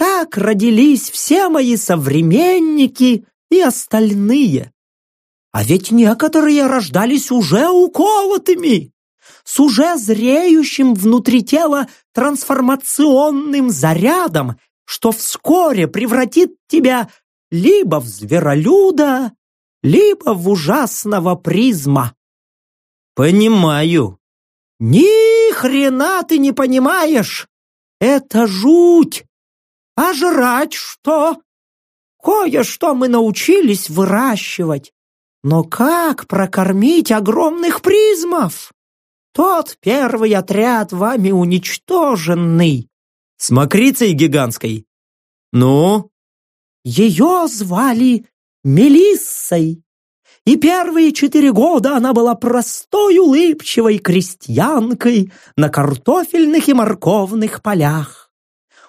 [SPEAKER 2] Так родились все мои современники и остальные. А ведь некоторые рождались уже уколотыми, с уже зреющим внутри тела трансформационным зарядом, что вскоре превратит тебя либо в зверолюда, либо в ужасного призма.
[SPEAKER 1] Понимаю.
[SPEAKER 2] Ни хрена ты не понимаешь. Это жуть. А жрать что? Кое-что мы научились выращивать. Но как прокормить огромных призмов? Тот первый отряд вами уничтоженный.
[SPEAKER 1] С мокрицей гигантской? Ну?
[SPEAKER 2] Ее звали Мелиссой. И первые четыре года она была простой улыбчивой крестьянкой на картофельных и морковных полях.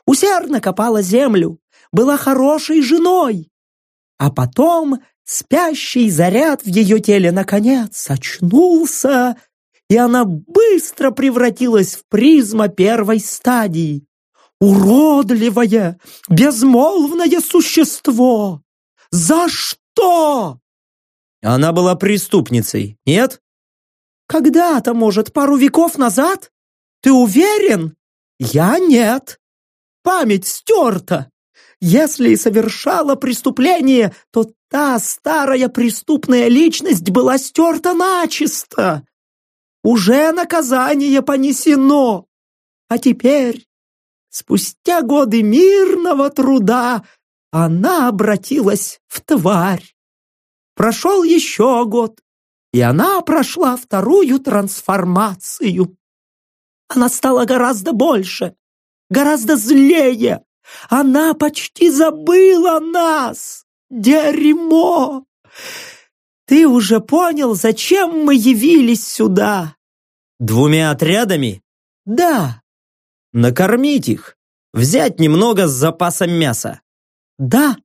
[SPEAKER 2] Усердно копала землю, была хорошей женой. А потом спящий заряд в ее теле наконец очнулся, и она быстро превратилась в призма первой стадии. Уродливое, безмолвное существо! За что?
[SPEAKER 1] Она была преступницей, нет?
[SPEAKER 2] Когда-то, может, пару веков назад? Ты уверен? Я нет. Память стерта. Если и совершала преступление, то та старая преступная личность была стерта начисто. Уже наказание понесено. А теперь, спустя годы мирного труда, она обратилась в тварь. Прошел еще год, и она прошла вторую трансформацию. Она стала гораздо больше, гораздо злее. Она почти забыла нас. Дерьмо! Ты уже понял, зачем мы явились сюда?
[SPEAKER 1] Двумя отрядами?
[SPEAKER 2] Да.
[SPEAKER 1] Накормить их, взять немного с запасом мяса.
[SPEAKER 2] Да.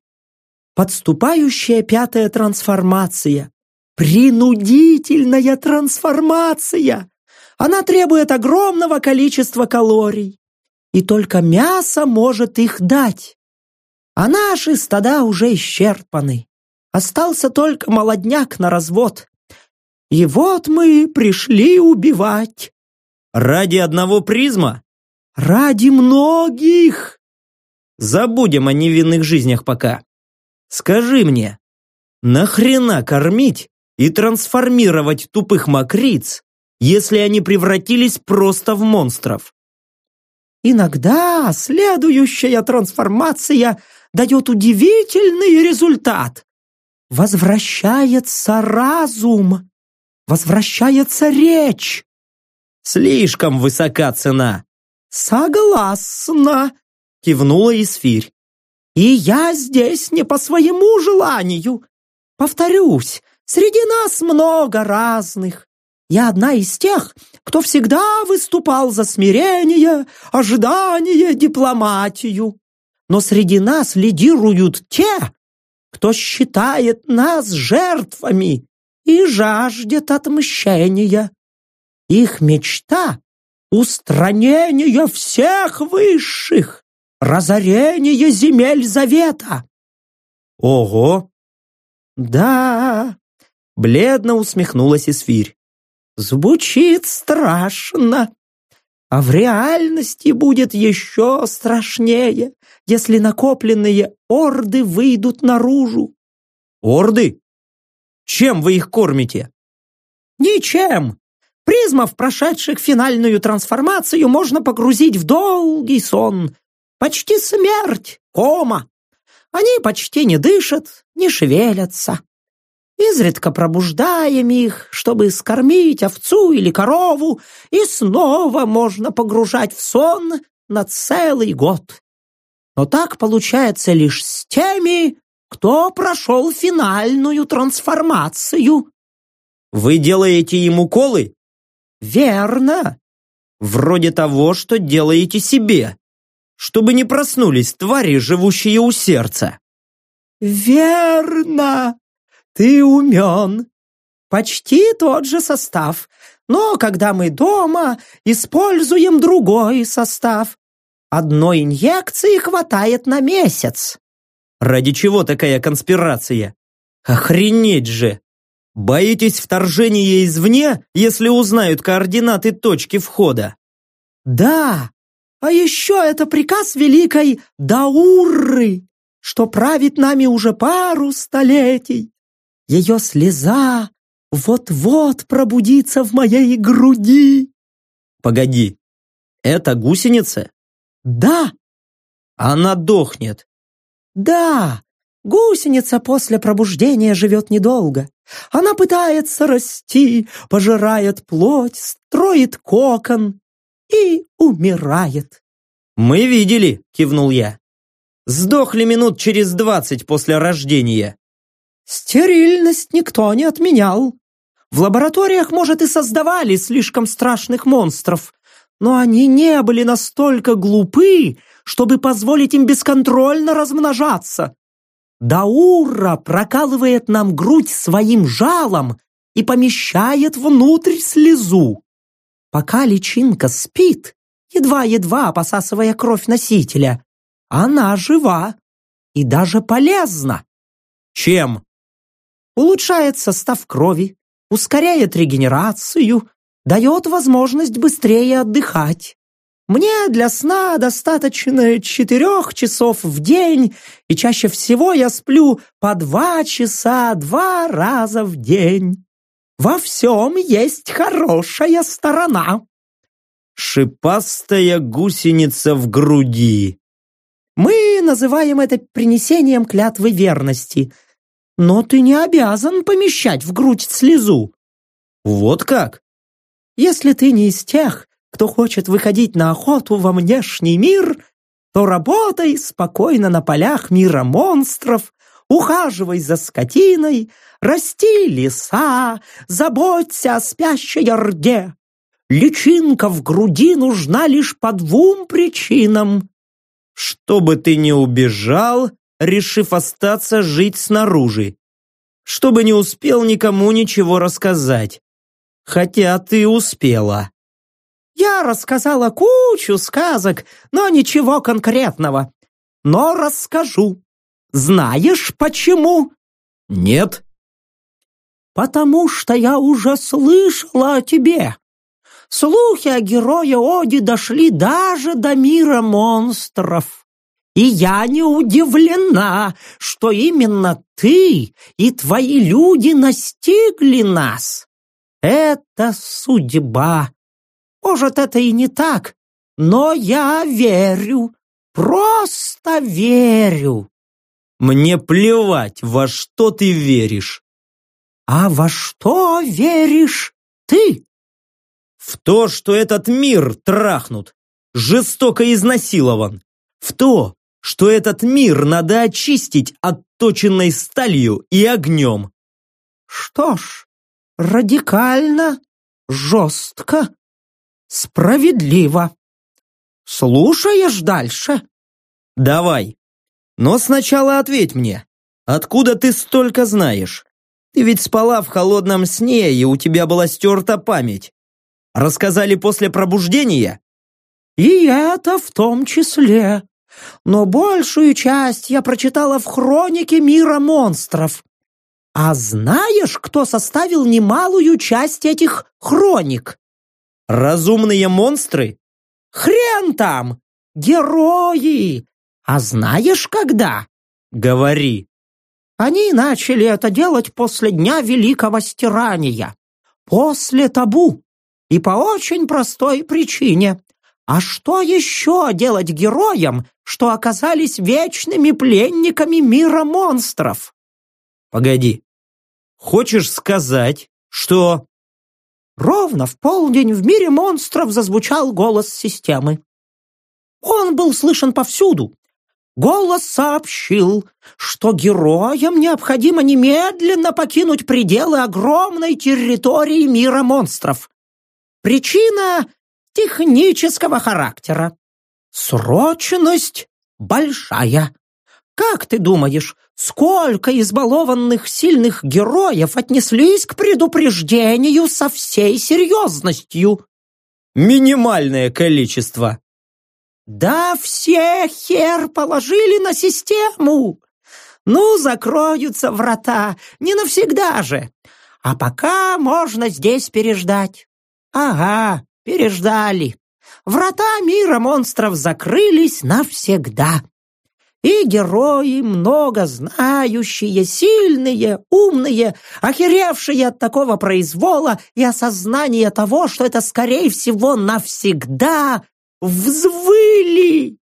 [SPEAKER 2] Подступающая пятая трансформация. Принудительная трансформация. Она требует огромного количества калорий. И только мясо может их дать. А наши стада уже исчерпаны. Остался только молодняк на развод. И вот мы пришли убивать.
[SPEAKER 1] Ради одного призма?
[SPEAKER 2] Ради многих.
[SPEAKER 1] Забудем о невинных жизнях пока. Скажи мне, нахрена кормить и трансформировать тупых мокриц, если они превратились просто в монстров?
[SPEAKER 2] Иногда следующая трансформация дает удивительный результат. Возвращается разум, возвращается речь.
[SPEAKER 1] Слишком высока цена.
[SPEAKER 2] Согласна, кивнула Исфирь. И я здесь не по своему желанию. Повторюсь, среди нас много разных. Я одна из тех, кто всегда выступал за смирение, ожидание, дипломатию. Но среди нас лидируют те, кто считает нас жертвами и жаждет отмщения. Их мечта — устранение всех высших, разорение земель завета.
[SPEAKER 1] Ого!
[SPEAKER 2] Да, бледно усмехнулась Исфирь. Звучит страшно. А в реальности будет еще страшнее, если накопленные орды выйдут наружу.
[SPEAKER 1] Орды? Чем вы их кормите?
[SPEAKER 2] Ничем. Призмов, прошедших финальную трансформацию, можно погрузить в долгий сон, Почти смерть, кома. Они почти не дышат, не шевелятся. Изредка пробуждаем их, чтобы скормить овцу или корову, и снова можно погружать в сон на целый год. Но так получается лишь с теми, кто прошел финальную трансформацию.
[SPEAKER 1] Вы делаете им уколы?
[SPEAKER 2] Верно.
[SPEAKER 1] Вроде того, что делаете себе, чтобы не проснулись твари, живущие у сердца.
[SPEAKER 2] Верно. Ты умен. Почти тот же состав, но когда мы дома, используем другой состав. Одной инъекции хватает на месяц.
[SPEAKER 1] Ради чего такая конспирация? Охренеть же! Боитесь вторжения извне, если узнают координаты точки входа?
[SPEAKER 2] Да, а еще это приказ великой Даурры, что правит нами уже пару столетий. Ее слеза вот-вот пробудится в моей груди.
[SPEAKER 1] Погоди, это гусеница?
[SPEAKER 2] Да.
[SPEAKER 1] Она дохнет.
[SPEAKER 2] Да, гусеница после пробуждения живет недолго. Она пытается расти, пожирает плоть, строит кокон и умирает.
[SPEAKER 1] «Мы видели», — кивнул я. «Сдохли минут через двадцать после рождения».
[SPEAKER 2] Стерильность никто не отменял. В лабораториях, может, и создавали слишком страшных монстров, но они не были настолько глупы, чтобы позволить им бесконтрольно размножаться. Даура прокалывает нам грудь своим жалом и помещает внутрь слезу. Пока личинка спит, едва-едва посасывая кровь носителя, она жива и даже полезна.
[SPEAKER 1] Чем?
[SPEAKER 2] Улучшает состав крови, ускоряет регенерацию, дает возможность быстрее отдыхать. Мне для сна достаточно четырех часов в день, и чаще всего я сплю по два часа два раза в день. Во всем есть хорошая сторона.
[SPEAKER 1] Шипастая гусеница в груди.
[SPEAKER 2] Мы называем это принесением клятвы верности. Но ты не обязан помещать в грудь слезу.
[SPEAKER 1] Вот как?
[SPEAKER 2] Если ты не из тех, кто хочет выходить на охоту во внешний мир, то работай спокойно на полях мира монстров, ухаживай за скотиной, расти леса, заботься о спящей орде. Личинка в груди нужна лишь по двум причинам.
[SPEAKER 1] Чтобы ты не убежал, решив остаться жить снаружи. Чтобы не успел никому ничего рассказать. Хотя ты успела.
[SPEAKER 2] Я рассказала кучу сказок, но ничего конкретного. Но расскажу. Знаешь почему?
[SPEAKER 1] Нет.
[SPEAKER 2] Потому что я уже слышала о тебе. Слухи о герое Оди дошли даже до мира монстров. И я не удивлена, что именно ты и твои люди настигли нас. Это судьба. Может, это и не так, но я верю, просто верю.
[SPEAKER 1] Мне плевать, во что ты веришь.
[SPEAKER 2] А во что веришь ты?
[SPEAKER 1] В то, что этот мир трахнут, жестоко изнасилован. В то, что этот мир надо очистить отточенной сталью и огнем.
[SPEAKER 2] Что ж, радикально, жестко, Справедливо. Слушаешь дальше?
[SPEAKER 1] Давай. Но сначала ответь мне. Откуда ты столько знаешь? Ты ведь спала в холодном сне, и у тебя была стерта память. Рассказали после пробуждения?
[SPEAKER 2] И это в том числе. Но большую часть я прочитала в хронике мира монстров. А знаешь, кто составил немалую часть этих хроник?
[SPEAKER 1] Разумные монстры?
[SPEAKER 2] Хрен там! Герои! А знаешь, когда?
[SPEAKER 1] Говори.
[SPEAKER 2] Они начали это делать после Дня Великого Стирания. После табу. И по очень простой причине. А что еще делать героям, что оказались вечными пленниками мира монстров?
[SPEAKER 1] Погоди. Хочешь сказать, что
[SPEAKER 2] Ровно в полдень в мире монстров зазвучал голос системы. Он был слышен повсюду. голос сообщил, что героям необходимо немедленно покинуть пределы огромной территории мира монстров. Причина технического характера. Срочность большая. Как ты думаешь, сколько избалованных сильных героев отнеслись к предупреждению со всей серьезностью?
[SPEAKER 1] Минимальное количество.
[SPEAKER 2] Да все хер положили на систему. Ну, закроются врата, не навсегда же. А пока можно здесь переждать. Ага, переждали. Врата мира монстров закрылись навсегда. И герои, много знающие, сильные, умные, охеревшие от такого произвола и осознания того, что это, скорее всего, навсегда, взвыли.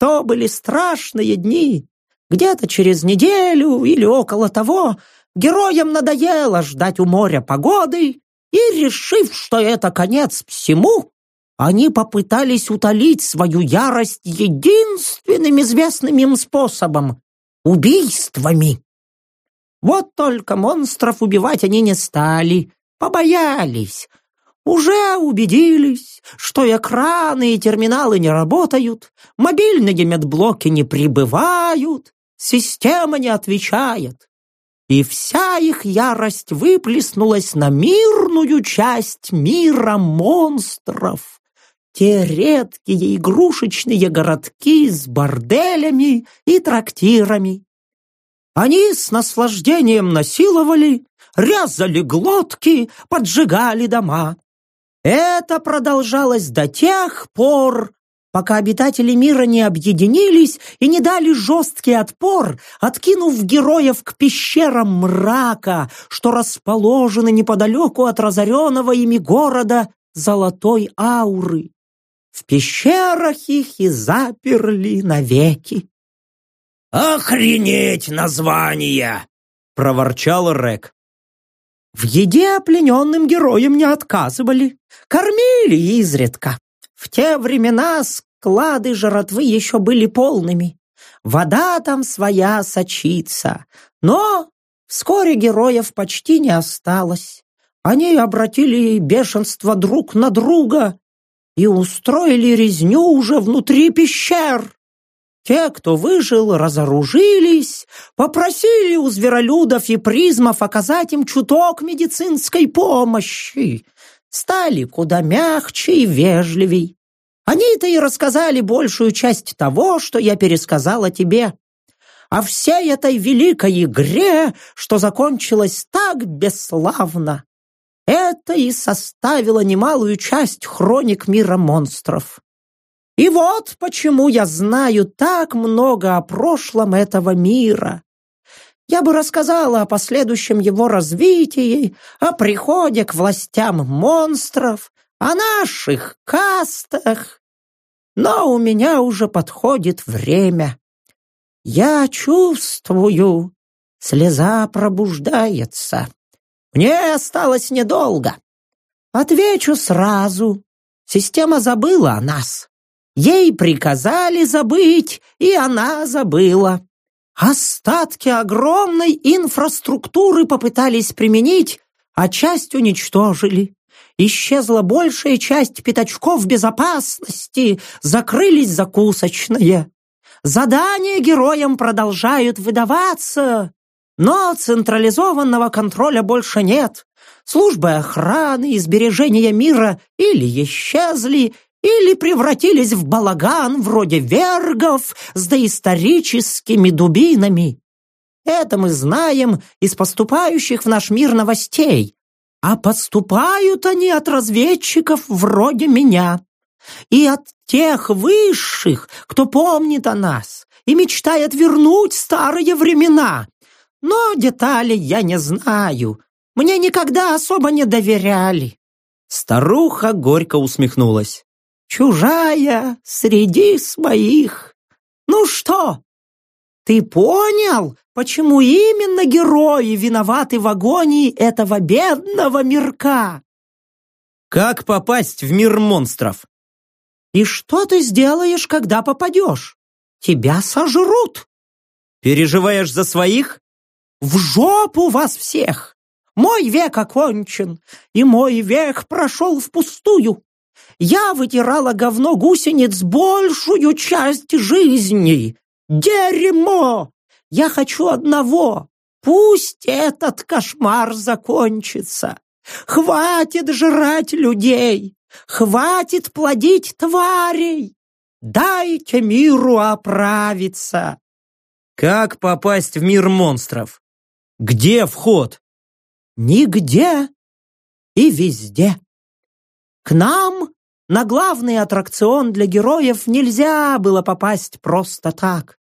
[SPEAKER 2] То были страшные дни. Где-то через неделю или около того героям надоело ждать у моря погоды, и, решив, что это конец всему, они попытались утолить свою ярость единственным известным им способом — убийствами. Вот только монстров убивать они не стали, побоялись. Уже убедились, что экраны и терминалы не работают, мобильные медблоки не прибывают, система не отвечает. И вся их ярость выплеснулась на мирную часть мира монстров те редкие игрушечные городки с борделями и трактирами. Они с наслаждением насиловали, резали глотки, поджигали дома. Это продолжалось до тех пор, пока обитатели мира не объединились и не дали жесткий отпор, откинув героев к пещерам мрака, что расположены неподалеку от разоренного ими города Золотой Ауры. В пещерах их и заперли навеки.
[SPEAKER 3] «Охренеть название!» — проворчал Рек.
[SPEAKER 2] В еде плененным героям не отказывали, кормили изредка. В те времена склады жратвы еще были полными. Вода там своя сочится, но вскоре героев почти не осталось. Они обратили бешенство друг на друга и устроили резню уже внутри пещер. Те, кто выжил, разоружились, попросили у зверолюдов и призмов оказать им чуток медицинской помощи. Стали куда мягче и вежливей. Они-то и рассказали большую часть того, что я пересказала тебе. О всей этой великой игре, что закончилась так бесславно. Это и составило немалую часть хроник мира монстров. И вот почему я знаю так много о прошлом этого мира. Я бы рассказала о последующем его развитии, о приходе к властям монстров, о наших кастах. Но у меня уже подходит время. Я чувствую, слеза пробуждается. Мне осталось недолго. Отвечу сразу. Система забыла о нас. Ей приказали забыть, и она забыла. Остатки огромной инфраструктуры попытались применить, а часть уничтожили. Исчезла большая часть пятачков безопасности, закрылись закусочные. Задания героям продолжают выдаваться, но централизованного контроля больше нет. Службы охраны и сбережения мира или исчезли, или превратились в балаган вроде вергов с доисторическими дубинами. Это мы знаем из поступающих в наш мир новостей. А поступают они от разведчиков вроде меня. И от тех высших, кто помнит о нас и мечтает вернуть старые времена, но деталей я не знаю. Мне никогда особо не доверяли.
[SPEAKER 1] Старуха горько усмехнулась.
[SPEAKER 2] Чужая среди своих. Ну что, ты понял, почему именно герои виноваты в агонии этого бедного мирка?
[SPEAKER 1] Как попасть в мир монстров?
[SPEAKER 2] И что ты сделаешь, когда попадешь? тебя сожрут.
[SPEAKER 1] Переживаешь за своих?
[SPEAKER 2] В жопу вас всех! Мой век окончен, и мой век прошел впустую. Я вытирала говно гусениц большую часть жизни. Дерьмо! Я хочу одного. Пусть этот кошмар закончится. Хватит жрать людей. Хватит плодить тварей. Дайте миру оправиться.
[SPEAKER 1] Как попасть в мир монстров? Где вход?
[SPEAKER 2] Нигде и везде. К нам на главный аттракцион для героев нельзя было попасть просто так.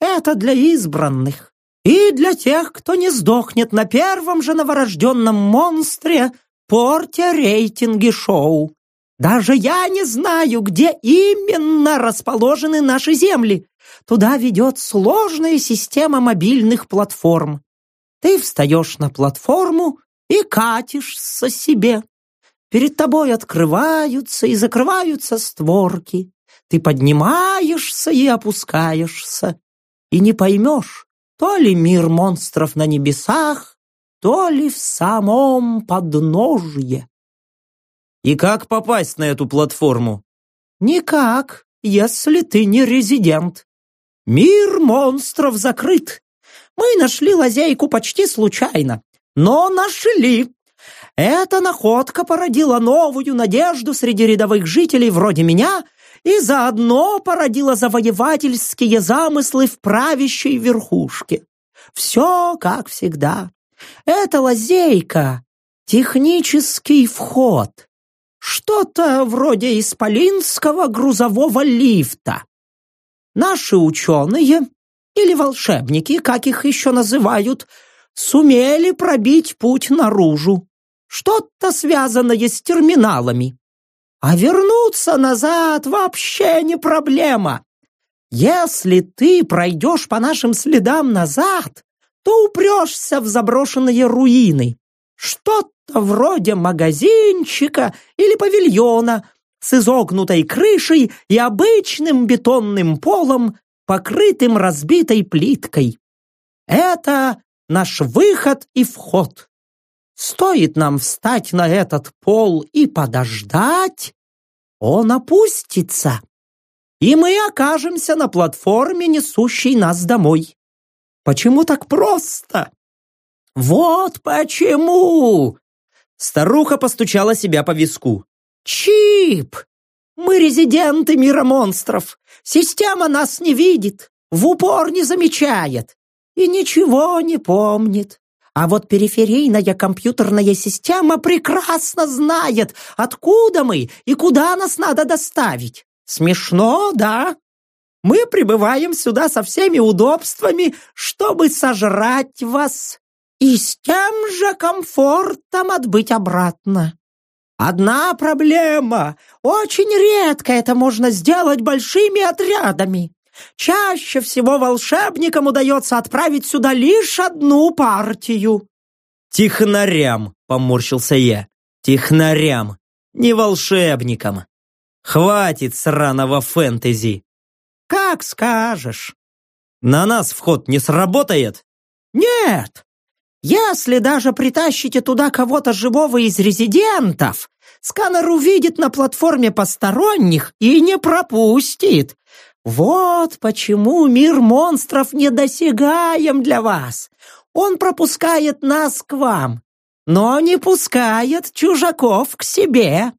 [SPEAKER 2] Это для избранных и для тех, кто не сдохнет на первом же новорожденном монстре, портя рейтинги шоу. Даже я не знаю, где именно расположены наши земли. Туда ведет сложная система мобильных платформ. Ты встаешь на платформу и катишься себе. Перед тобой открываются и закрываются створки. Ты поднимаешься и опускаешься. И не поймешь, то ли мир монстров на небесах, то ли в самом подножье.
[SPEAKER 1] И как попасть на эту платформу?
[SPEAKER 2] Никак, если ты не резидент. Мир монстров закрыт. Мы нашли лазейку почти случайно, но нашли. Эта находка породила новую надежду среди рядовых жителей вроде меня и заодно породила завоевательские замыслы в правящей верхушке. Все как всегда. Это лазейка, технический вход. Что-то вроде исполинского грузового лифта. Наши ученые, или волшебники, как их еще называют, сумели пробить путь наружу. Что-то связанное с терминалами. А вернуться назад вообще не проблема. Если ты пройдешь по нашим следам назад, то упрешься в заброшенные руины. Что-то вроде магазинчика или павильона с изогнутой крышей и обычным бетонным полом, покрытым разбитой плиткой. Это наш выход и вход. Стоит нам встать на этот пол и подождать, он опустится, и мы окажемся на платформе, несущей нас домой. Почему так просто? Вот почему!
[SPEAKER 1] Старуха постучала себя по виску.
[SPEAKER 2] Чип! Мы резиденты мира монстров. Система нас не видит, в упор не замечает и ничего не помнит. А вот периферийная компьютерная система прекрасно знает, откуда мы и куда нас надо доставить. Смешно, да? Мы прибываем сюда со всеми удобствами, чтобы сожрать вас и с тем же комфортом отбыть обратно. Одна проблема. Очень редко это можно сделать большими отрядами. Чаще всего волшебникам удается отправить сюда лишь одну партию.
[SPEAKER 1] Технарям, поморщился я. Технарям, не волшебникам. Хватит сраного фэнтези.
[SPEAKER 2] Как скажешь.
[SPEAKER 1] На нас вход не сработает?
[SPEAKER 2] Нет. Если даже притащите туда кого-то живого из резидентов, сканер увидит на платформе посторонних и не пропустит. Вот почему мир монстров недосягаем для вас. Он пропускает нас к вам, но не пускает чужаков к себе.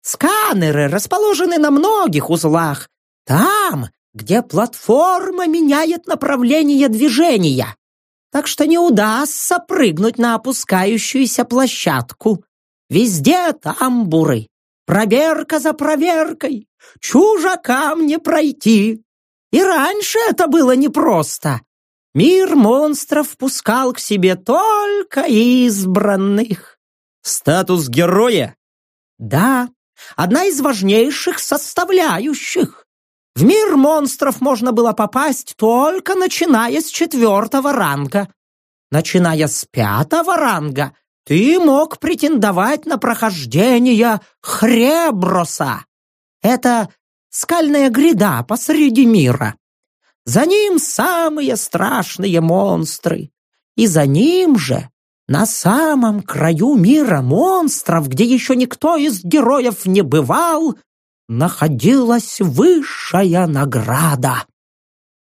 [SPEAKER 2] Сканеры расположены на многих узлах. Там, где платформа меняет направление движения. Так что не удастся прыгнуть на опускающуюся площадку. Везде тамбуры. Проверка за проверкой чужакам не пройти. И раньше это было непросто. Мир монстров пускал к себе только избранных.
[SPEAKER 1] Статус героя?
[SPEAKER 2] Да, одна из важнейших составляющих. В мир монстров можно было попасть только начиная с четвертого ранга. Начиная с пятого ранга ты мог претендовать на прохождение Хреброса. Это скальная гряда посреди мира. За ним самые страшные монстры. И за ним же, на самом краю мира монстров, где еще никто из героев не бывал, находилась высшая награда.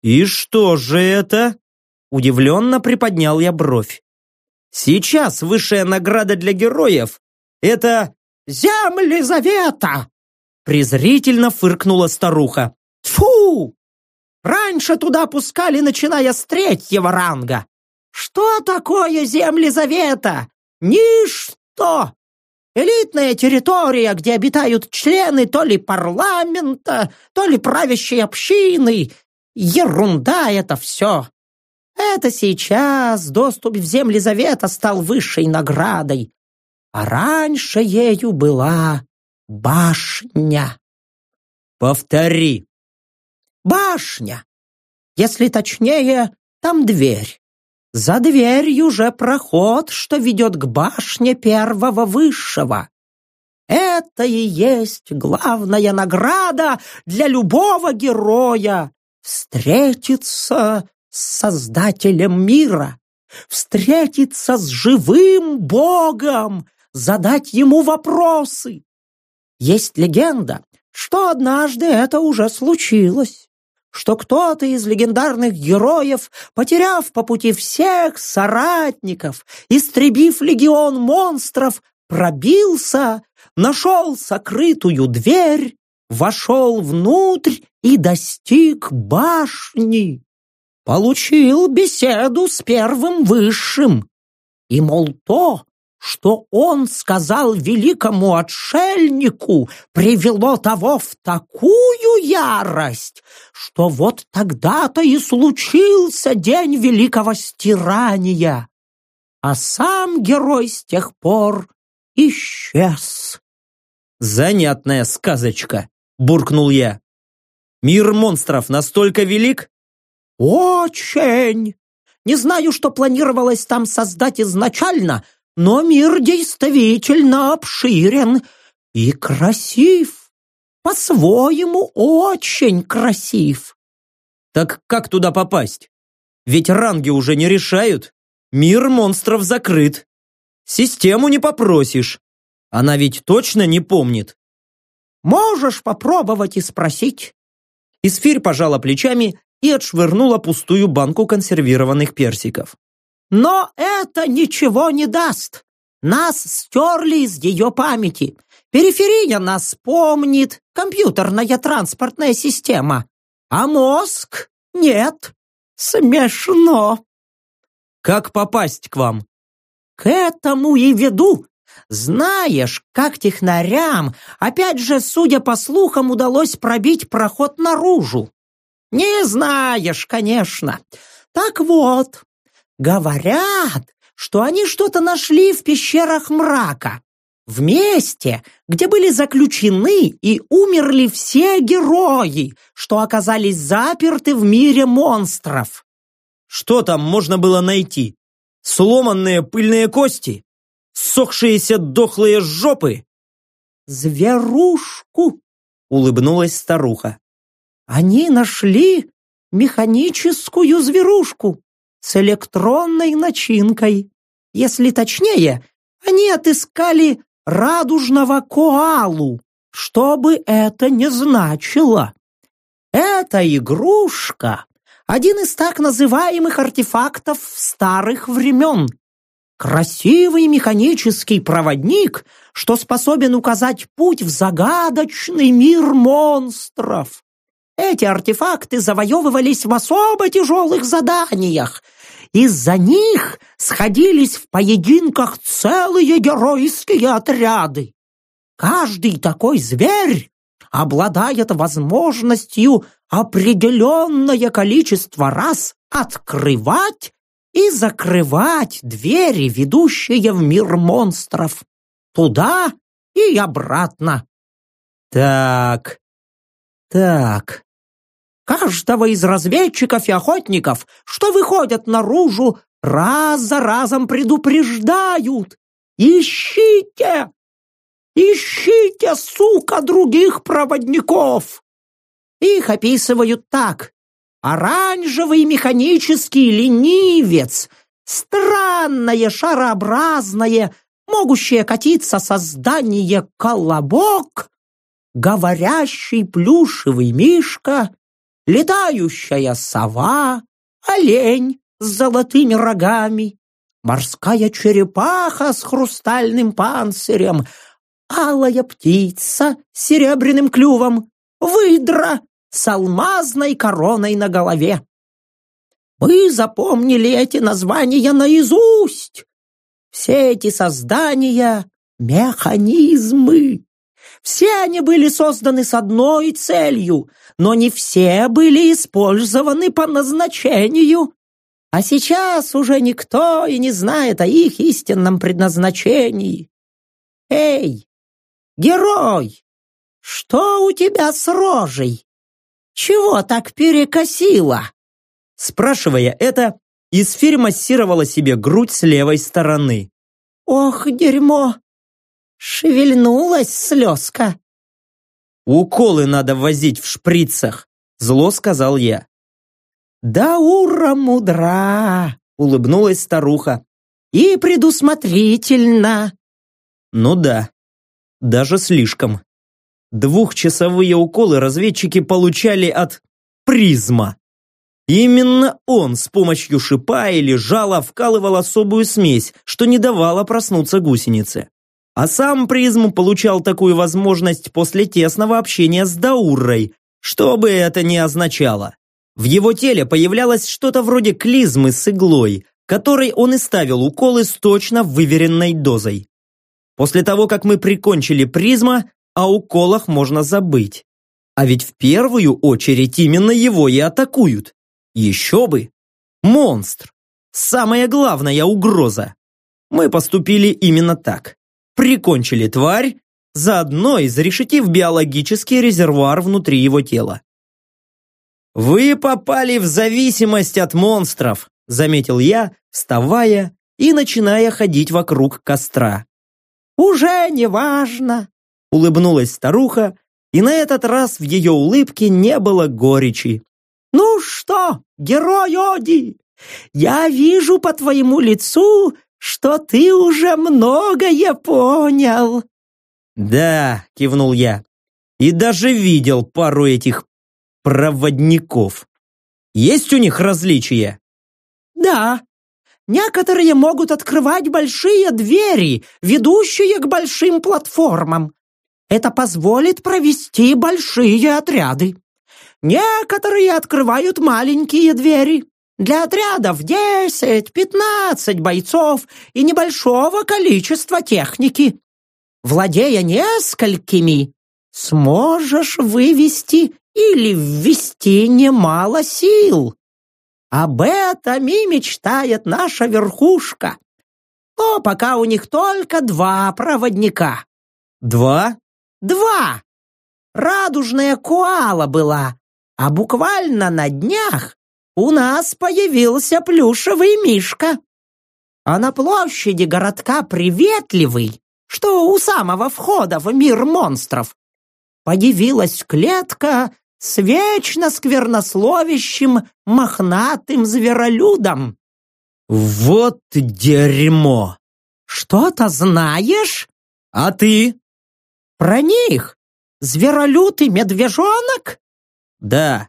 [SPEAKER 1] «И что же это?» Удивленно приподнял я бровь. «Сейчас высшая награда для героев — это
[SPEAKER 2] земли завета!»
[SPEAKER 1] Презрительно фыркнула старуха.
[SPEAKER 2] Фу! Раньше туда пускали, начиная с третьего ранга. Что такое земли завета? Ничто! Элитная территория, где обитают члены то ли парламента, то ли правящей общины. Ерунда это все. Это сейчас доступ в земли завета стал высшей наградой. А раньше ею была башня.
[SPEAKER 1] Повтори.
[SPEAKER 2] Башня. Если точнее, там дверь. За дверью же проход, что ведет к башне первого высшего. Это и есть главная награда для любого героя — встретиться с Создателем мира, встретиться с живым Богом, задать ему вопросы. Есть легенда, что однажды это уже случилось что кто-то из легендарных героев, потеряв по пути всех соратников, истребив легион монстров, пробился, нашел сокрытую дверь, вошел внутрь и достиг башни. Получил беседу с первым высшим. И, мол, то, что он сказал великому отшельнику, привело того в такую ярость, что вот тогда-то и случился день великого стирания. А сам герой с тех пор исчез.
[SPEAKER 1] «Занятная сказочка», — буркнул я. «Мир монстров настолько велик?»
[SPEAKER 2] «Очень! Не знаю, что планировалось там создать изначально, — но мир действительно обширен и красив. По-своему очень красив.
[SPEAKER 1] Так как туда попасть? Ведь ранги уже не решают. Мир монстров закрыт. Систему не попросишь. Она ведь точно не помнит.
[SPEAKER 2] Можешь попробовать и спросить.
[SPEAKER 1] Исфирь пожала плечами и отшвырнула пустую банку консервированных персиков.
[SPEAKER 2] Но это ничего не даст. Нас стерли из ее памяти. Периферия нас помнит, компьютерная транспортная система. А мозг нет. Смешно.
[SPEAKER 1] Как попасть к вам?
[SPEAKER 2] К этому и веду. Знаешь, как технарям, опять же, судя по слухам, удалось пробить проход наружу? Не знаешь, конечно. Так вот, Говорят, что они что-то нашли в пещерах мрака. В месте, где были заключены и умерли все герои, что оказались заперты в мире монстров.
[SPEAKER 1] Что там можно было найти? Сломанные пыльные кости? Сохшиеся дохлые жопы?
[SPEAKER 2] Зверушку, улыбнулась старуха. Они нашли механическую зверушку с электронной начинкой. Если точнее, они отыскали радужного коалу, что бы это ни значило. Эта игрушка — один из так называемых артефактов старых времен. Красивый механический проводник, что способен указать путь в загадочный мир монстров. Эти артефакты завоевывались в особо тяжелых заданиях. Из-за них сходились в поединках целые геройские отряды. Каждый такой зверь обладает возможностью определенное количество раз открывать и закрывать двери, ведущие в мир монстров. Туда и обратно.
[SPEAKER 1] Так, так,
[SPEAKER 2] каждого из разведчиков и охотников, что выходят наружу, раз за разом предупреждают. Ищите! Ищите, сука, других проводников! Их описывают так. Оранжевый механический ленивец, странное шарообразное, могущее катиться создание колобок, говорящий плюшевый мишка, летающая сова, олень с золотыми рогами, морская черепаха с хрустальным панцирем, алая птица с серебряным клювом, выдра с алмазной короной на голове. Мы запомнили эти названия наизусть. Все эти создания — механизмы. Все они были созданы с одной целью, но не все были использованы по назначению. А сейчас уже никто и не знает о их истинном предназначении. Эй, герой, что у тебя с рожей? Чего так перекосило?
[SPEAKER 1] Спрашивая это, Исфирь массировала себе грудь с левой стороны.
[SPEAKER 2] Ох, дерьмо! Шевельнулась слезка.
[SPEAKER 1] «Уколы надо возить в шприцах», — зло сказал я.
[SPEAKER 2] «Да ура мудра!» — улыбнулась старуха. «И предусмотрительно!»
[SPEAKER 1] «Ну да, даже слишком. Двухчасовые уколы разведчики получали от призма. Именно он с помощью шипа или жала вкалывал особую смесь, что не давало проснуться гусенице. А сам призм получал такую возможность после тесного общения с Дауррой, что бы это ни означало. В его теле появлялось что-то вроде клизмы с иглой, которой он и ставил уколы с точно выверенной дозой. После того, как мы прикончили призма, о уколах можно забыть. А ведь в первую очередь именно его и атакуют. Еще бы! Монстр! Самая главная угроза! Мы поступили именно так. Прикончили тварь, заодно изрешетив биологический резервуар внутри его тела. «Вы попали в зависимость от монстров», заметил я, вставая и начиная ходить вокруг костра.
[SPEAKER 2] «Уже не важно»,
[SPEAKER 1] улыбнулась старуха, и на этот раз в ее улыбке не было горечи.
[SPEAKER 2] «Ну что, герой Оди, я вижу по твоему лицу, что ты уже многое понял».
[SPEAKER 1] «Да», — кивнул я, — «и даже видел пару этих проводников. Есть у них различия?»
[SPEAKER 2] «Да, некоторые могут открывать большие двери, ведущие к большим платформам. Это позволит провести большие отряды. Некоторые открывают маленькие двери. Для отрядов 10-15 бойцов и небольшого количества техники. Владея несколькими, сможешь вывести или ввести немало сил. Об этом и мечтает наша верхушка. Но пока у них только два проводника.
[SPEAKER 1] Два?
[SPEAKER 2] Два! Радужная коала была, а буквально на днях у нас появился плюшевый мишка. А на площади городка Приветливый, что у самого входа в мир монстров, появилась клетка с вечно сквернословящим мохнатым зверолюдом.
[SPEAKER 1] Вот дерьмо!
[SPEAKER 2] Что-то знаешь?
[SPEAKER 1] А ты?
[SPEAKER 2] Про них? Зверолюд и медвежонок?
[SPEAKER 1] Да.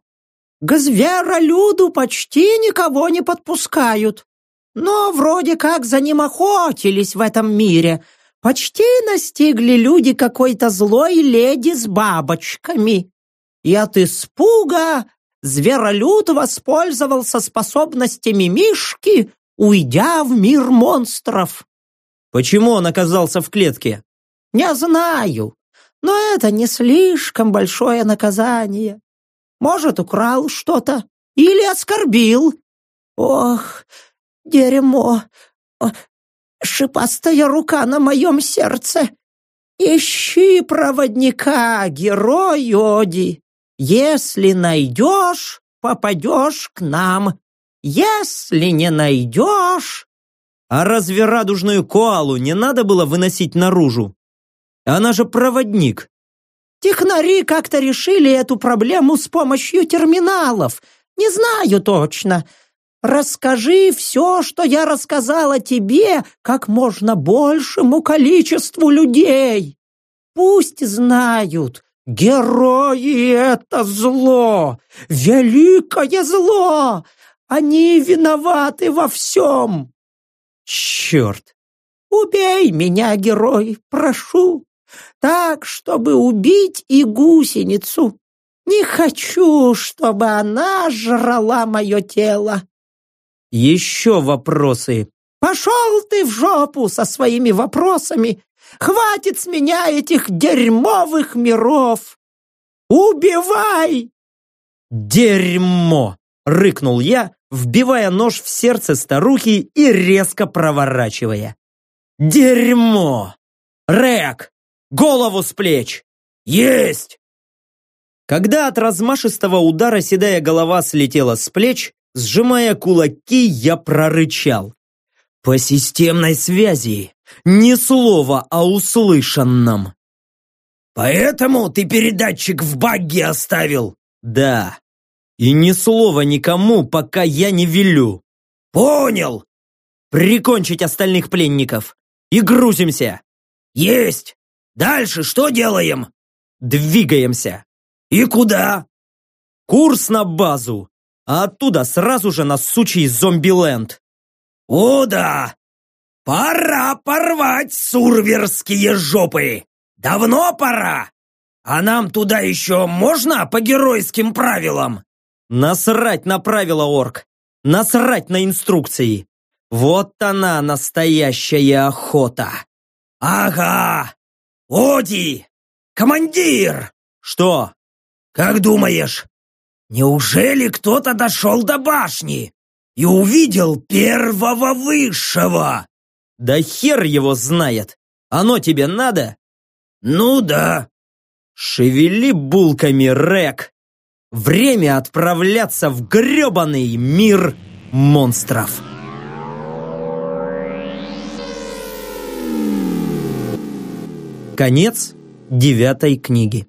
[SPEAKER 2] К зверолюду почти никого не подпускают. Но вроде как за ним охотились в этом мире. Почти настигли люди какой-то злой леди с бабочками. И от испуга зверолюд воспользовался способностями Мишки, уйдя в мир монстров.
[SPEAKER 1] Почему он оказался в клетке?
[SPEAKER 2] Не знаю, но это не слишком большое наказание. Может, украл что-то или оскорбил. Ох, дерьмо! Шипастая рука на моем сердце. Ищи проводника, герой Оди. Если найдешь, попадешь к нам. Если не найдешь...
[SPEAKER 1] А разве радужную коалу не надо было выносить наружу? Она же проводник.
[SPEAKER 2] Технари как-то решили эту проблему с помощью терминалов, Не знаю точно. Расскажи все, что я рассказала тебе, как можно большему количеству людей. Пусть знают, герои — это зло, великое зло. Они виноваты во всем.
[SPEAKER 1] Черт!
[SPEAKER 2] Убей меня, герой, прошу, так, чтобы убить и гусеницу. Не хочу, чтобы она жрала мое тело.
[SPEAKER 1] Еще вопросы.
[SPEAKER 2] Пошел ты в жопу со своими вопросами. Хватит с меня этих дерьмовых миров. Убивай!
[SPEAKER 1] Дерьмо! Рыкнул я, вбивая нож в сердце старухи и резко проворачивая. Дерьмо! Рэк! Голову с плеч! Есть! Когда от размашистого удара седая голова слетела с плеч, сжимая кулаки, я прорычал. По системной связи ни слова о услышанном. «Поэтому ты передатчик в багге оставил?» «Да. И ни слова никому, пока я не велю». «Понял!» «Прикончить остальных пленников. И грузимся!» «Есть! Дальше что делаем?» «Двигаемся!» «И куда?» «Курс на базу, а оттуда сразу же на сучий зомби-ленд». «О да! Пора порвать сурверские жопы! Давно пора! А нам туда еще можно по геройским правилам?» «Насрать на правила, орк! Насрать на инструкции! Вот она, настоящая охота!» «Ага! Оди! Командир!» «Что?» «Как думаешь, неужели кто-то дошел до башни и увидел первого высшего?» «Да хер его знает! Оно тебе надо?» «Ну да». «Шевели булками, Рек! Время отправляться в гребаный мир монстров!» Конец девятой книги.